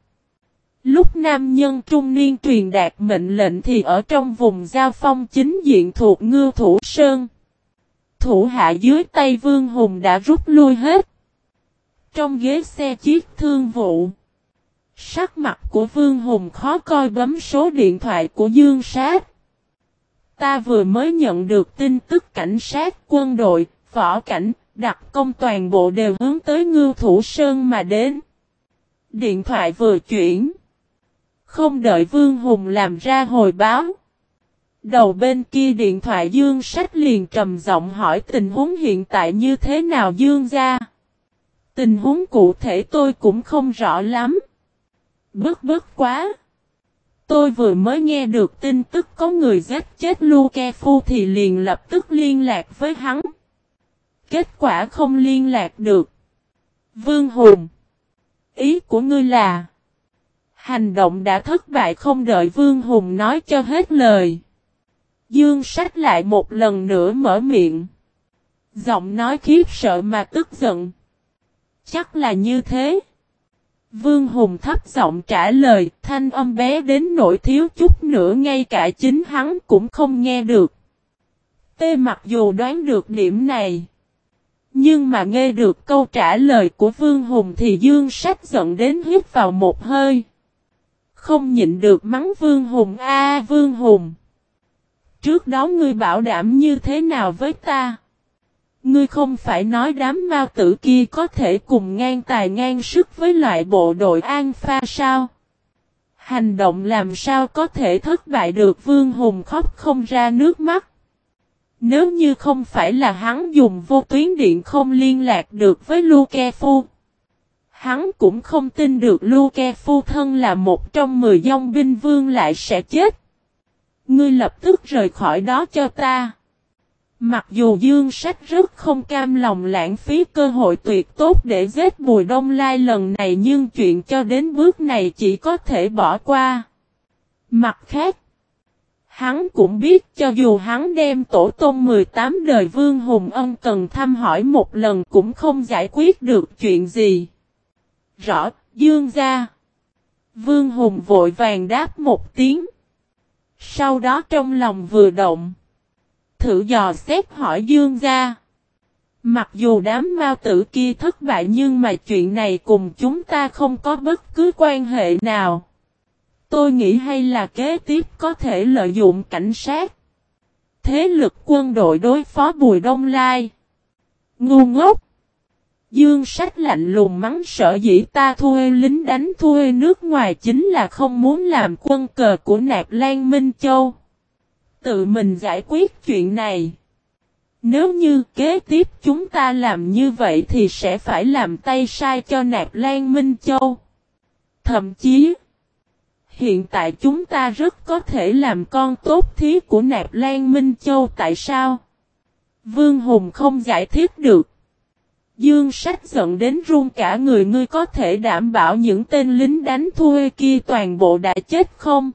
Lúc nam nhân trung niên truyền đạt mệnh lệnh thì ở trong vùng giao phong chính diện thuộc ngư thủ sơn. Thủ hạ dưới tay Vương Hùng đã rút lui hết. Trong ghế xe chiếc thương vụ. Sắc mặt của Vương Hùng khó coi bấm số điện thoại của Dương Sát. Ta vừa mới nhận được tin tức cảnh sát, quân đội, võ cảnh, đặc công toàn bộ đều hướng tới ngư thủ sơn mà đến. Điện thoại vừa chuyển. Không đợi Vương Hùng làm ra hồi báo. Đầu bên kia điện thoại Dương Sách liền trầm giọng hỏi tình huống hiện tại như thế nào Dương ra. Tình huống cụ thể tôi cũng không rõ lắm. Bức bức quá. Tôi vừa mới nghe được tin tức có người giết chết Luke Phu thì liền lập tức liên lạc với hắn. Kết quả không liên lạc được. Vương Hùng. Ý của ngươi là. Hành động đã thất bại không đợi Vương Hùng nói cho hết lời. Dương sách lại một lần nữa mở miệng. Giọng nói khiếp sợ mà tức giận. Chắc là như thế. Vương Hùng thấp giọng trả lời, thanh âm bé đến nỗi thiếu chút nữa ngay cả chính hắn cũng không nghe được. Tê mặc dù đoán được điểm này. Nhưng mà nghe được câu trả lời của Vương Hùng thì Dương sách giận đến hít vào một hơi. Không nhịn được mắng Vương Hùng a Vương Hùng. Trước đó ngươi bảo đảm như thế nào với ta? Ngươi không phải nói đám mao tử kia có thể cùng ngang tài ngang sức với loại bộ đội An Pha sao? Hành động làm sao có thể thất bại được Vương Hùng khóc không ra nước mắt. Nếu như không phải là hắn dùng vô tuyến điện không liên lạc được với Luke Phu. Hắn cũng không tin được Luke Phu thân là một trong mười dòng binh vương lại sẽ chết. Ngươi lập tức rời khỏi đó cho ta. Mặc dù Dương Sách rất không cam lòng lãng phí cơ hội tuyệt tốt để giết Bùi Đông Lai lần này nhưng chuyện cho đến bước này chỉ có thể bỏ qua. Mặt khác, Hắn cũng biết cho dù hắn đem tổ tôn 18 đời Vương Hùng ân cần thăm hỏi một lần cũng không giải quyết được chuyện gì. Rõ, Dương gia. Vương Hùng vội vàng đáp một tiếng. Sau đó trong lòng vừa động. Thử dò xét hỏi Dương gia. Mặc dù đám mao tử kia thất bại nhưng mà chuyện này cùng chúng ta không có bất cứ quan hệ nào. Tôi nghĩ hay là kế tiếp có thể lợi dụng cảnh sát. Thế lực quân đội đối phó Bùi Đông Lai. Ngu ngốc. Dương sách lạnh lùng mắng sợ dĩ ta thuê lính đánh thuê nước ngoài chính là không muốn làm quân cờ của Nạp Lan Minh Châu. Tự mình giải quyết chuyện này. Nếu như kế tiếp chúng ta làm như vậy thì sẽ phải làm tay sai cho Nạp Lan Minh Châu. Thậm chí, hiện tại chúng ta rất có thể làm con tốt thí của Nạp Lan Minh Châu tại sao? Vương Hùng không giải thích được. Dương sách giận đến run cả người ngươi có thể đảm bảo những tên lính đánh thuê kia toàn bộ đã chết không?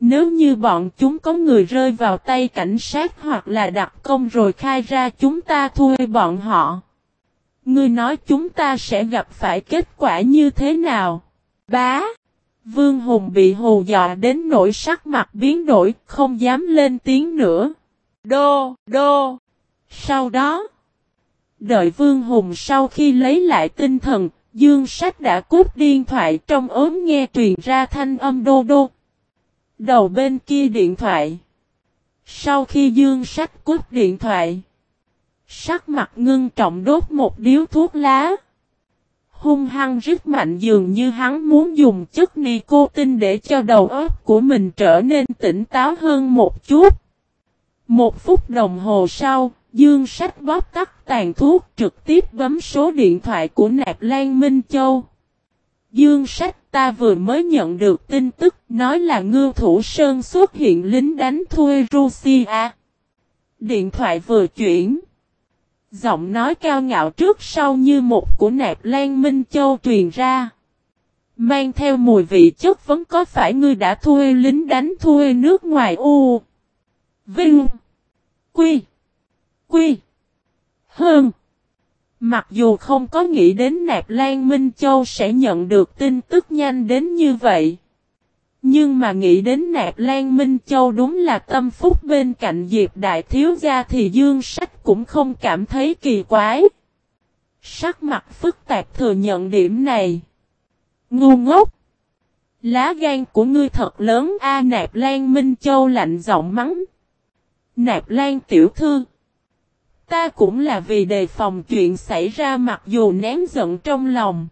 Nếu như bọn chúng có người rơi vào tay cảnh sát hoặc là đặc công rồi khai ra chúng ta thuê bọn họ. Ngươi nói chúng ta sẽ gặp phải kết quả như thế nào? Bá! Vương Hùng bị hù dọa đến nỗi sắc mặt biến đổi, không dám lên tiếng nữa. Đô! Đô! Sau đó, đợi Vương Hùng sau khi lấy lại tinh thần, Dương Sách đã cúp điện thoại trong ốm nghe truyền ra thanh âm đô đô, Đầu bên kia điện thoại. Sau khi dương sách cúp điện thoại. Sắc mặt ngưng trọng đốt một điếu thuốc lá. Hung hăng rít mạnh dường như hắn muốn dùng chất nicotine để cho đầu óc của mình trở nên tỉnh táo hơn một chút. Một phút đồng hồ sau, Dương Sách bóp tắt tàn thuốc trực tiếp bấm số điện thoại của Nạp Lan Minh Châu. Dương Sách ta vừa mới nhận được tin tức nói là ngư thủ Sơn xuất hiện lính đánh thuê Russia. Điện thoại vừa chuyển. Giọng nói cao ngạo trước sau như một của nạp Lan Minh Châu truyền ra. Mang theo mùi vị chất vấn có phải ngươi đã thuê lính đánh thuê nước ngoài U. Vinh. Quy. Quy. Hơn. Mặc dù không có nghĩ đến Nạp Lan Minh Châu sẽ nhận được tin tức nhanh đến như vậy. Nhưng mà nghĩ đến Nạp Lan Minh Châu đúng là tâm phúc bên cạnh Diệp Đại Thiếu Gia thì Dương Sách cũng không cảm thấy kỳ quái. Sắc mặt phức tạp thừa nhận điểm này. Ngu ngốc! Lá gan của ngươi thật lớn, A, Nạp Lan Minh Châu lạnh giọng mắng. Nạp Lan Tiểu Thư Ta cũng là vì đề phòng chuyện xảy ra mặc dù nén giận trong lòng.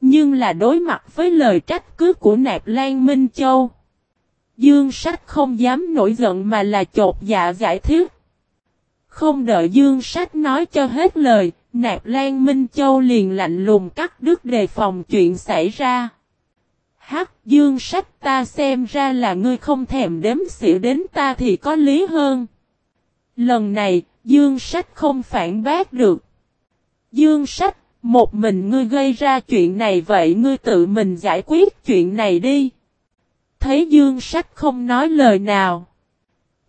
Nhưng là đối mặt với lời trách cứ của Nạp Lan Minh Châu. Dương Sách không dám nổi giận mà là chột dạ giải thích. Không đợi Dương Sách nói cho hết lời, Nạp Lan Minh Châu liền lạnh lùng cắt đứt đề phòng chuyện xảy ra. Hắc Dương Sách ta xem ra là ngươi không thèm đếm xỉa đến ta thì có lý hơn. Lần này, Dương Sách không phản bác được. Dương Sách, một mình ngươi gây ra chuyện này vậy ngươi tự mình giải quyết chuyện này đi. Thấy Dương Sách không nói lời nào.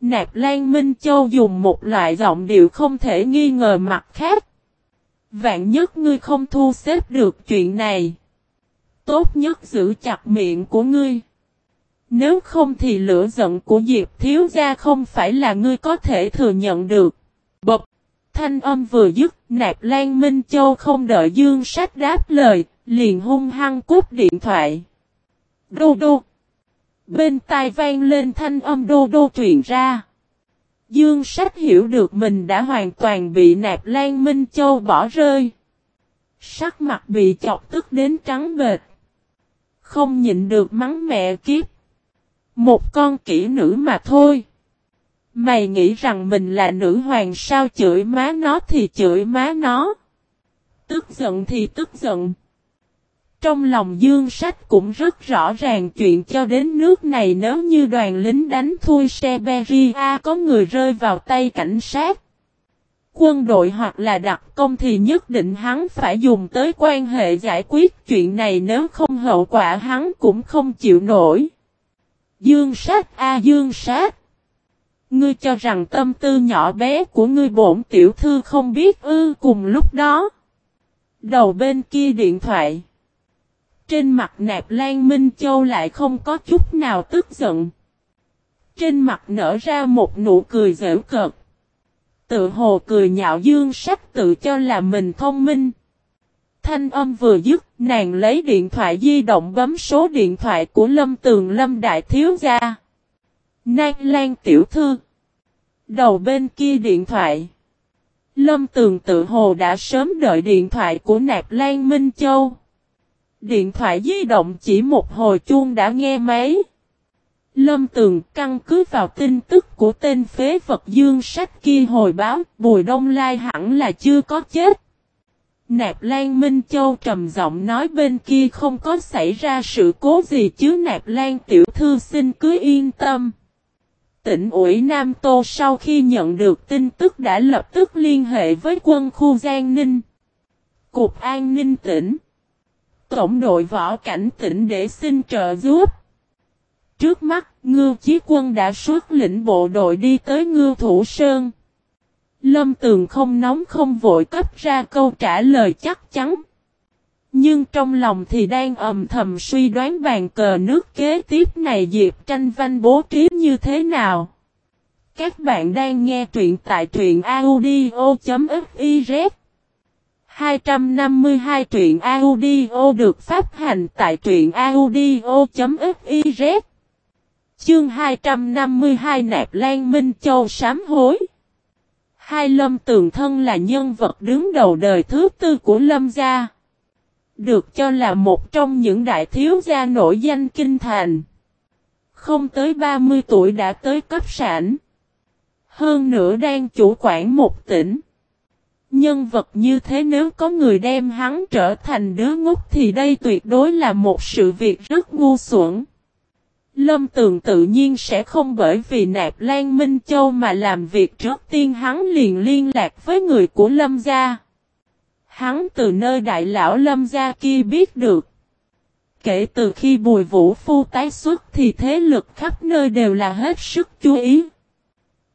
Nạp Lan Minh Châu dùng một loại giọng điệu không thể nghi ngờ mặt khác. Vạn nhất ngươi không thu xếp được chuyện này. Tốt nhất giữ chặt miệng của ngươi. Nếu không thì lửa giận của Diệp Thiếu Gia không phải là ngươi có thể thừa nhận được. Bập! Thanh âm vừa dứt, nạp Lan Minh Châu không đợi Dương Sách đáp lời, liền hung hăng cúp điện thoại. Đô đô! Bên tai vang lên thanh âm đô đô truyền ra. Dương Sách hiểu được mình đã hoàn toàn bị nạp Lan Minh Châu bỏ rơi. Sắc mặt bị chọc tức đến trắng bệt. Không nhịn được mắng mẹ kiếp. Một con kỹ nữ mà thôi. Mày nghĩ rằng mình là nữ hoàng sao chửi má nó thì chửi má nó. Tức giận thì tức giận. Trong lòng dương sách cũng rất rõ ràng chuyện cho đến nước này nếu như đoàn lính đánh thui Siberia, có người rơi vào tay cảnh sát. Quân đội hoặc là đặc công thì nhất định hắn phải dùng tới quan hệ giải quyết chuyện này nếu không hậu quả hắn cũng không chịu nổi. Dương sát a dương sát. Ngươi cho rằng tâm tư nhỏ bé của ngươi bổn tiểu thư không biết ư cùng lúc đó. Đầu bên kia điện thoại. Trên mặt nạp Lan Minh Châu lại không có chút nào tức giận. Trên mặt nở ra một nụ cười dễ cợt. Tự hồ cười nhạo dương sắc tự cho là mình thông minh. Thanh âm vừa dứt, nàng lấy điện thoại di động bấm số điện thoại của Lâm Tường Lâm Đại Thiếu Gia. Nang Lan Tiểu Thư. Đầu bên kia điện thoại. Lâm Tường tự hồ đã sớm đợi điện thoại của Nạp Lan Minh Châu. Điện thoại di động chỉ một hồi chuông đã nghe máy. Lâm Tường căn cứ vào tin tức của tên phế vật dương sách kia hồi báo, Bùi Đông Lai hẳn là chưa có chết. Nạp Lan Minh Châu trầm giọng nói bên kia không có xảy ra sự cố gì chứ Nạp Lan tiểu thư xin cứ yên tâm. Tỉnh ủy Nam Tô sau khi nhận được tin tức đã lập tức liên hệ với quân khu Giang Ninh. Cục An ninh tỉnh. Tổng đội võ cảnh tỉnh để xin trợ giúp. Trước mắt, ngư Chí Quân đã xuất lĩnh bộ đội đi tới ngư Thủ Sơn. Lâm Tường không nóng không vội cấp ra câu trả lời chắc chắn. Nhưng trong lòng thì đang ầm thầm suy đoán bàn cờ nước kế tiếp này Diệp Tranh Văn bố trí như thế nào. Các bạn đang nghe truyện tại truyện audio.fiz 252 truyện audio được phát hành tại truyện audio.fiz Chương 252 Nạp Lan Minh Châu sám hối Hai lâm tường thân là nhân vật đứng đầu đời thứ tư của lâm gia. Được cho là một trong những đại thiếu gia nổi danh kinh thành. Không tới 30 tuổi đã tới cấp sản. Hơn nữa đang chủ quản một tỉnh. Nhân vật như thế nếu có người đem hắn trở thành đứa ngốc thì đây tuyệt đối là một sự việc rất ngu xuẩn. Lâm Tường tự nhiên sẽ không bởi vì nạp Lan Minh Châu mà làm việc trước tiên hắn liền liên lạc với người của Lâm gia. Hắn từ nơi đại lão Lâm gia kia biết được. Kể từ khi Bùi Vũ Phu tái xuất thì thế lực khắp nơi đều là hết sức chú ý.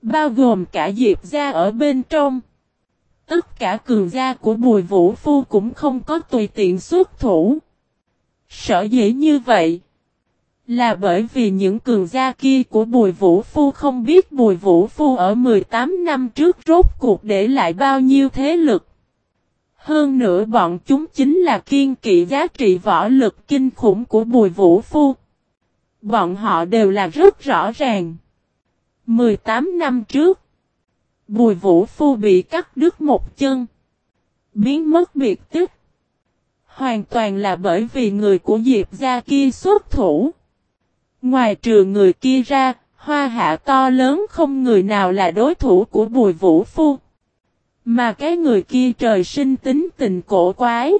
Bao gồm cả Diệp gia ở bên trong. Tất cả cường gia của Bùi Vũ Phu cũng không có tùy tiện xuất thủ. sở dĩ như vậy. Là bởi vì những cường gia kia của Bùi Vũ Phu không biết Bùi Vũ Phu ở 18 năm trước rốt cuộc để lại bao nhiêu thế lực. Hơn nữa bọn chúng chính là kiên kỵ giá trị võ lực kinh khủng của Bùi Vũ Phu. Bọn họ đều là rất rõ ràng. 18 năm trước, Bùi Vũ Phu bị cắt đứt một chân. Biến mất biệt tích. Hoàn toàn là bởi vì người của Diệp gia kia xuất thủ. Ngoài trừ người kia ra, hoa hạ to lớn không người nào là đối thủ của Bùi Vũ Phu. Mà cái người kia trời sinh tính tình cổ quái.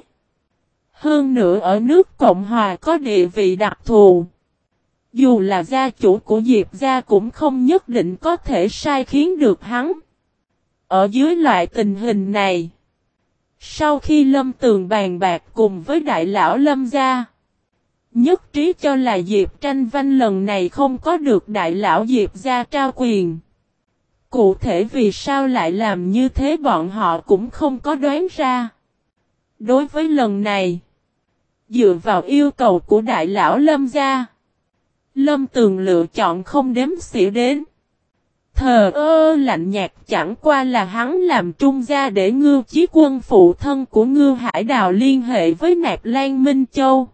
Hơn nữa ở nước Cộng Hòa có địa vị đặc thù. Dù là gia chủ của Diệp gia cũng không nhất định có thể sai khiến được hắn. Ở dưới loại tình hình này, sau khi Lâm Tường bàn bạc cùng với đại lão Lâm gia, Nhất trí cho là Diệp tranh văn lần này không có được đại lão Diệp gia trao quyền. Cụ thể vì sao lại làm như thế bọn họ cũng không có đoán ra. Đối với lần này, dựa vào yêu cầu của đại lão Lâm gia, Lâm Tường lựa chọn không đếm xỉa đến. Thờ ơ lạnh nhạt chẳng qua là hắn làm trung gia để ngư chí quân phụ thân của ngư hải đào liên hệ với nạp Lan Minh Châu.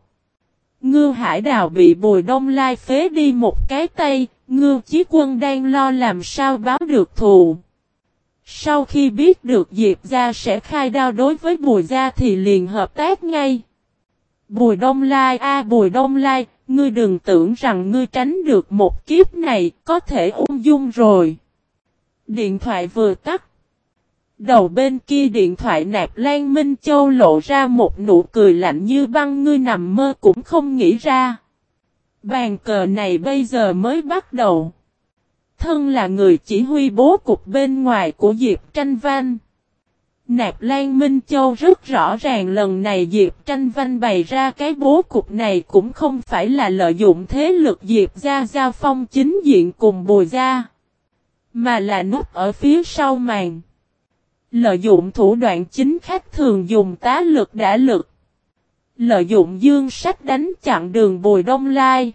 ngư Hải Đào bị Bùi Đông Lai phế đi một cái tay, Ngưu Chí Quân đang lo làm sao báo được thù. Sau khi biết được Diệp Gia sẽ khai đao đối với Bùi Gia thì liền hợp tác ngay. Bùi Đông Lai a Bùi Đông Lai, ngươi đừng tưởng rằng ngươi tránh được một kiếp này, có thể ung dung rồi. Điện thoại vừa tắt. Đầu bên kia điện thoại nạp Lan Minh Châu lộ ra một nụ cười lạnh như băng ngươi nằm mơ cũng không nghĩ ra. Bàn cờ này bây giờ mới bắt đầu. Thân là người chỉ huy bố cục bên ngoài của Diệp Tranh Văn. Nạp Lan Minh Châu rất rõ ràng lần này Diệp Tranh Văn bày ra cái bố cục này cũng không phải là lợi dụng thế lực Diệp Gia gia Phong chính diện cùng Bùi Gia, mà là nút ở phía sau màn. Lợi dụng thủ đoạn chính khách thường dùng tá lực đã lực. Lợi dụng dương sách đánh chặn đường Bùi Đông Lai.